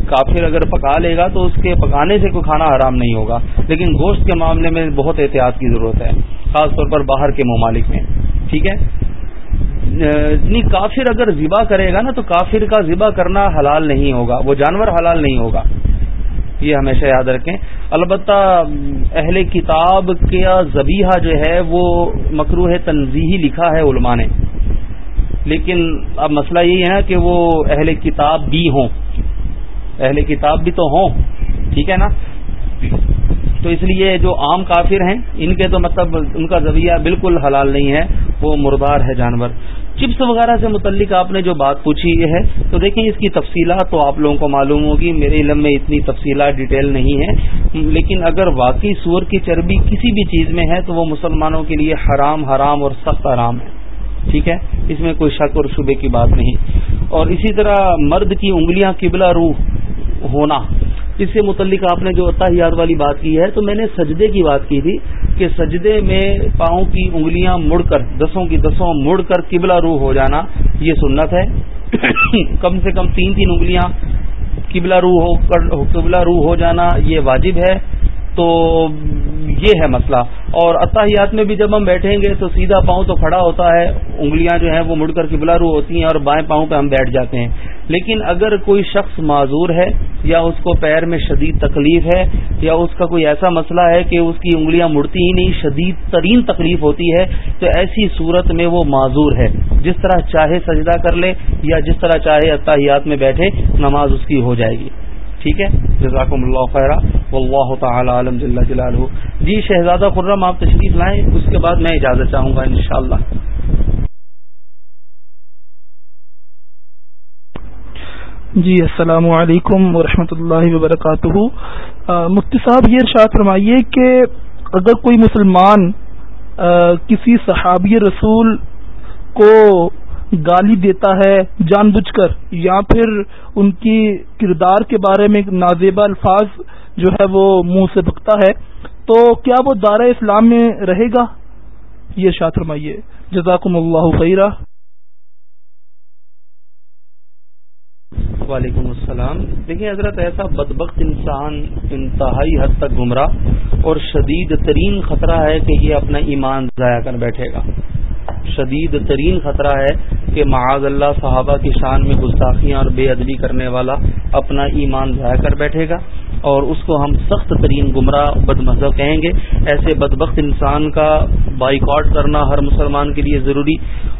کافر اگر پکا لے گا تو اس کے پکانے سے کوئی کھانا حرام نہیں ہوگا۔ لیکن گوشت کے معاملے میں بہت احتیاط کی ضرورت ہے، خاص طور پر باہر کے ممالک میں۔ ٹھیک ہے؟ یعنی کافر اگر ذبح کرے گا نا تو کافر کا ذبح کرنا حلال نہیں ہوگا، وہ جانور حلال نہیں ہوگا۔ یہ ہمیشہ یاد رکھیں۔ البتہ اہل کتاب کا زبیحہ جو ہے وہ مکروح تنظیحی لکھا ہے علماء نے۔ لیکن اب مسئلہ یہی ہے کہ وہ اہل کتاب بھی ہوں۔ اہل کتاب بھی تو ہوں، ٹھیک ہے نا؟ تو اس لیے جو عام کافر ہیں، ان کے تو مطلب ان کا ذریعہ بالکل حلال نہیں ہے، وہ مردار ہے جانور۔ چپس وغیرہ سے متعلق آپ نے جو بات پوچھی ہے، تو دیکھیں اس کی تفصیلات تو آپ لوگوں کو معلوم ہوگی، میرے علم میں اتنی تفصیلات ڈیٹیل نہیں ہے لیکن اگر واقعی سور کی چربی کسی بھی چیز میں ہے، تو وہ مسلمانوں کے لیے حرام حرام اور سخت حرام ہے۔ ٹھیک ہے؟ اس میں کوئی شک اور شبے کی بات نہیں۔ اور اسی طرح مرد کی انگلیاں قبلہ روح ہونا۔ اس سے متعلق آپ نے جو اتحیات والی بات کی ہے، تو میں نے سجدے کی بات کی تھی کہ سجدے میں پاؤں کی انگلیاں مڑ کر، دسوں کی دسوں مڑ کر قبلہ روح ہو جانا، یہ سنت ہے۔ کم سے کم تین تین انگلیاں قبلہ روح ہو قبلہ روح ہو جانا، یہ واجب ہے۔ تو یہ ہے مسئلہ۔ اور اتحیات میں بھی جب ہم بیٹھیں گے تو سیدھا پاؤں تو کھڑا ہوتا ہے، انگلیاں جو ہیں وہ مڑ کر قبلہ رو ہوتی ہیں اور بائیں پاؤں پہ ہم بیٹھ جاتے ہیں۔ لیکن اگر کوئی شخص معذور ہے یا اس کو پیر میں شدید تکلیف ہے یا اس کا کوئی ایسا مسئلہ ہے کہ اس کی انگلیاں مڑتی ہی نہیں، شدید ترین تکلیف ہوتی ہے، تو ایسی صورت میں وہ معذور ہے۔ جس طرح چاہے سجدہ کر لے یا جس طرح چاہے اتحیات میں بیٹھے، نماز اس کی ہو جائے گی۔ ٹھیک ہے؟ جزاکم اللہ خیرہ واللہ تعالی عالم جل جلالہ. جی شہزادہ خرم، آپ تشریف لائیں، اس کے بعد میں اجازت چاہوں گا انشاءاللہ. جی السلام علیکم ورحمۃ اللہ وبرکاتہ. مفتی صاحب، یہ ارشاد فرمائیے کہ اگر کوئی مسلمان کسی صحابی رسول کو گالی دیتا ہے جان بوجھ کر، یا پھر ان کی کردار کے بارے میں نازیبا الفاظ جو ہے وہ منہ سے بکتا ہے۔ تو کیا وہ دار اسلام میں رہے گا؟ یہ شاہ فرمائیے۔ جزاکم اللہ خیرہ۔ وعلیکم السلام۔ دیکھیں حضرت ایسا بدبخت انسان انتہائی حد تک گمراہ اور شدید ترین خطرہ ہے کہ یہ اپنا ایمان ضائع کر بیٹھے گا۔ شدید ترین خطرہ ہے کہ معاذ اللہ صحابہ کی شان میں گستاخیاں اور بے ادبی کرنے والا اپنا ایمان ضائع کر بیٹھے گا اور اس کو ہم سخت ترین گمراہ بد مذہب کہیں گے۔ ایسے بدبخت انسان کا بائیک کرنا ہر مسلمان کے لیے ضروری۔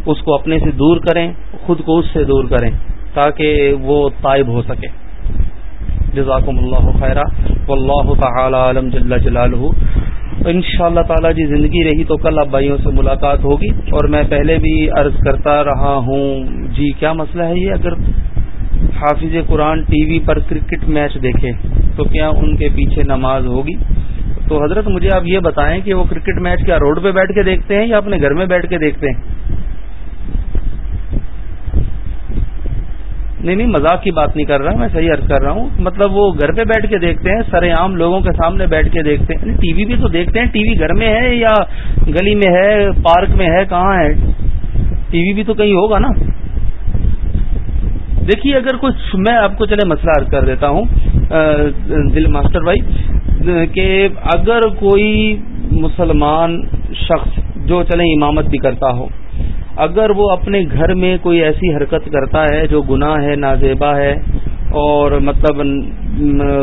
اس کو اپنے سے دور کریں، خود کو اس سے دور کریں۔ تاکہ وہ طائب ہو سکے۔ جزاکم اللہ خیرہ واللہ تعالی عالم جل جلالہ۔ ان شاء اللہ تعالیٰ جی زندگی رہی تو کل اب بھائیوں سے ملاقات ہوگی۔ اور میں پہلے بھی عرض کرتا رہا ہوں۔ جی کیا مسئلہ ہے یہ؟ اگر حافظ قرآن ٹی وی پر کرکٹ میچ دیکھے تو کیا ان کے پیچھے نماز ہوگی؟ تو حضرت مجھے آپ یہ بتائیں کہ وہ کرکٹ میچ کیا، روڈ پہ بیٹھ کے دیکھتے ہیں یا اپنے گھر میں بیٹھ کے دیکھتے ہیں؟ نہیں نہیں، مذاق کی بات نہیں کر رہا، میں صحیح عرض کر رہا ہوں۔ مطلب وہ گھر پہ بیٹھ کے دیکھتے ہیں سر عام لوگوں کے سامنے بیٹھ کے دیکھتے ہیں۔ یعنی ٹی وی بھی تو دیکھتے ہیں، ٹی وی گھر میں ہے یا گلی میں ہے، پارک میں ہے، کہاں ہے؟ ٹی وی بھی تو کہیں ہوگا نا۔ دیکھیے، اگر کچھ میں آپ کو چلے مسئلہ عرض کر دیتا ہوں دل ماسٹر بھائی، کہ اگر کوئی مسلمان شخص جو چلے امامت بھی کرتا ہو اگر وہ اپنے گھر میں کوئی ایسی حرکت کرتا ہے جو گناہ ہے نازیبا ہے، اور مطلب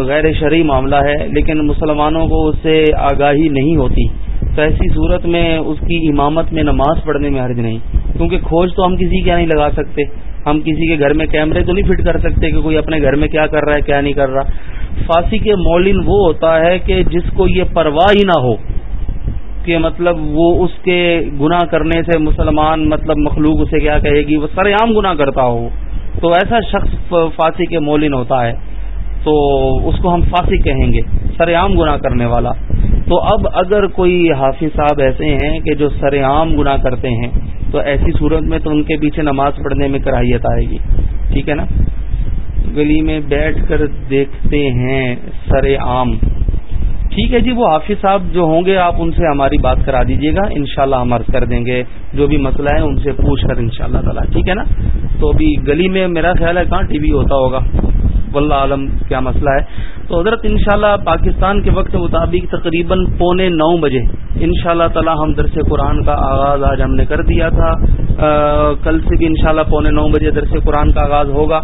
غیر شرعی معاملہ ہے، لیکن مسلمانوں کو اس سے آگاہی نہیں ہوتی، تو ایسی صورت میں اس کی امامت میں نماز پڑھنے میں حرج نہیں۔ کیونکہ کھوج تو ہم کسی کیا نہیں لگا سکتے۔ ہم کسی کے گھر میں کیمرے تو نہیں فٹ کر سکتے کہ کوئی اپنے گھر میں کیا کر رہا ہے، کیا نہیں کر رہا۔ فاسی کے مولن وہ ہوتا ہے کہ جس کو یہ پرواہ ہی نہ ہو۔ کہ مطلب وہ اس کے گناہ کرنے سے مسلمان مطلب مخلوق اسے کیا کہے گی؟ وہ سر عام گناہ کرتا ہو۔ تو ایسا شخص فاسی کے مولن ہوتا ہے۔ تو اس کو ہم فاسی کہیں گے سر عام گناہ کرنے والا۔ تو اب اگر کوئی حافظ صاحب ایسے ہیں کہ جو سر عام گناہ کرتے ہیں، تو ایسی صورت میں تو ان کے پیچھے نماز پڑھنے میں کراہیت آئے گی۔ ٹھیک ہے نا؟ گلی میں بیٹھ کر دیکھتے ہیں سر عام ٹھیک ہے جی وہ حافظ صاحب جو ہوں گے، آپ ان سے ہماری بات کرا دیجیے گا۔ انشاءاللہ ہم عرض کر دیں گے جو بھی مسئلہ ہے، ان سے پوچھ کر انشاءاللہ شاء تعالیٰ۔ ٹھیک ہے نا؟ تو ابھی گلی میں میرا خیال ہے، کہاں ٹی وی ہوتا ہوگا؟ واللہ عالم کیا مسئلہ ہے۔ تو حضرت انشاءاللہ پاکستان کے وقت مطابق تقریباً پونے نو بجے ان شاء اللہ تعالی ہم درس قرآن کا آغاز آج ہم نے کر دیا تھا۔ کل سے بھی انشاءاللہ پونے نو بجے درس قرآن کا آغاز ہوگا۔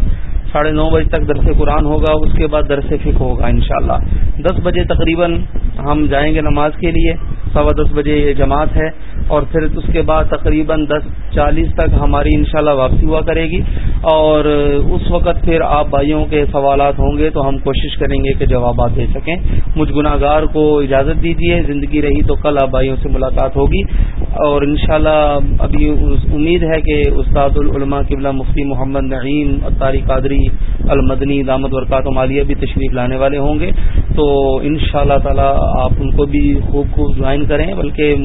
ساڑھے نو بجے تک درس قرآن ہوگا، اس کے بعد درس فکر ہوگا انشاءاللہ۔ دس بجے تقریباً ہم جائیں گے نماز کے لیے، سوا دس بجے یہ جماعت ہے۔ اور پھر اس کے بعد تقریباً دس چالیس تک ہماری انشاءاللہ واپسی ہوا کرے گی۔ اور اس وقت پھر آپ بھائیوں کے سوالات ہوں گے تو ہم کوشش کریں گے کہ جوابات دے سکیں۔ مجھ گناہ گار کو اجازت دیجیے زندگی رہی تو کل آپ بھائیوں سے ملاقات ہوگی۔ اور انشاءاللہ ابھی امید ہے کہ استاد العلماء قبلہ مفتی محمد نعیم اطاری قادری المدنی دامد ورکات مالیہ بھی تشریف لانے والے ہوں گے۔ تو ان شاء اللہ تعالی آپ ان کو بھی خوب خوب جوائن کریں، بلکہ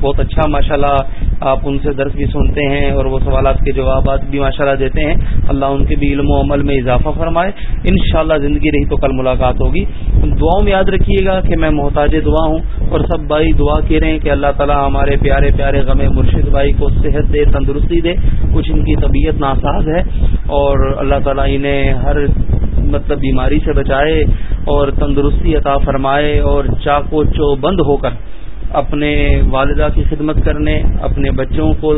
بہت اچھا اچھا ماشاءاللہ آپ ان سے درس بھی سنتے ہیں اور وہ سوالات کے جوابات بھی ماشاءاللہ دیتے ہیں۔ اللہ ان کے بھی علم و عمل میں اضافہ فرمائے۔ انشاءاللہ زندگی رہی تو کل ملاقات ہوگی۔ دعاؤں میں یاد رکھیے گا کہ میں محتاج دعا ہوں اور سب بھائی دعا کہہ رہے ہیں کہ اللہ تعالیٰ ہمارے پیارے پیارے غم مرشد بھائی کو صحت دے، تندرستی دے۔ کچھ ان کی طبیعت ناساز ہے اور اللہ تعالیٰ انہیں ہر مطلب بیماری سے بچائے اور تندرستی عطا فرمائے اور چاقو چو بند ہو کر۔ اپنے والدہ کی خدمت کرنے، اپنے بچوں کو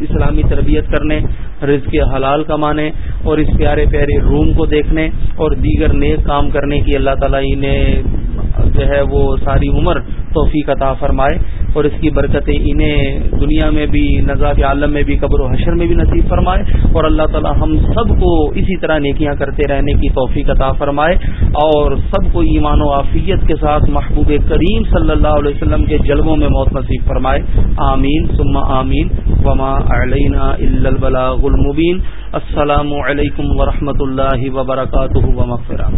اسلامی تربیت کرنے، رزق حلال کمانے اور اس پیارے پیارے روم کو دیکھنے اور دیگر نیک کام کرنے کی اللہ تعالیٰ نے جو ہے وہ ساری عمر توفیق عطا فرمائے اور اس کی برکتیں انہیں دنیا میں بھی نظا عالم میں بھی، قبر و حشر میں بھی نصیب فرمائے اور اللہ تعالی ہم سب کو اسی طرح نیکیاں کرتے رہنے کی توفیق عطا فرمائے اور سب کو ایمان و عافیت کے ساتھ محبوب کریم صلی اللہ علیہ وسلم کے جلبوں میں موت نصیب فرمائے۔ آمین۔ ثم آمین۔ وما علینا البلاغ المبین۔ السلام علیکم ورحمۃ اللہ وبرکاتہ ومغفرہ۔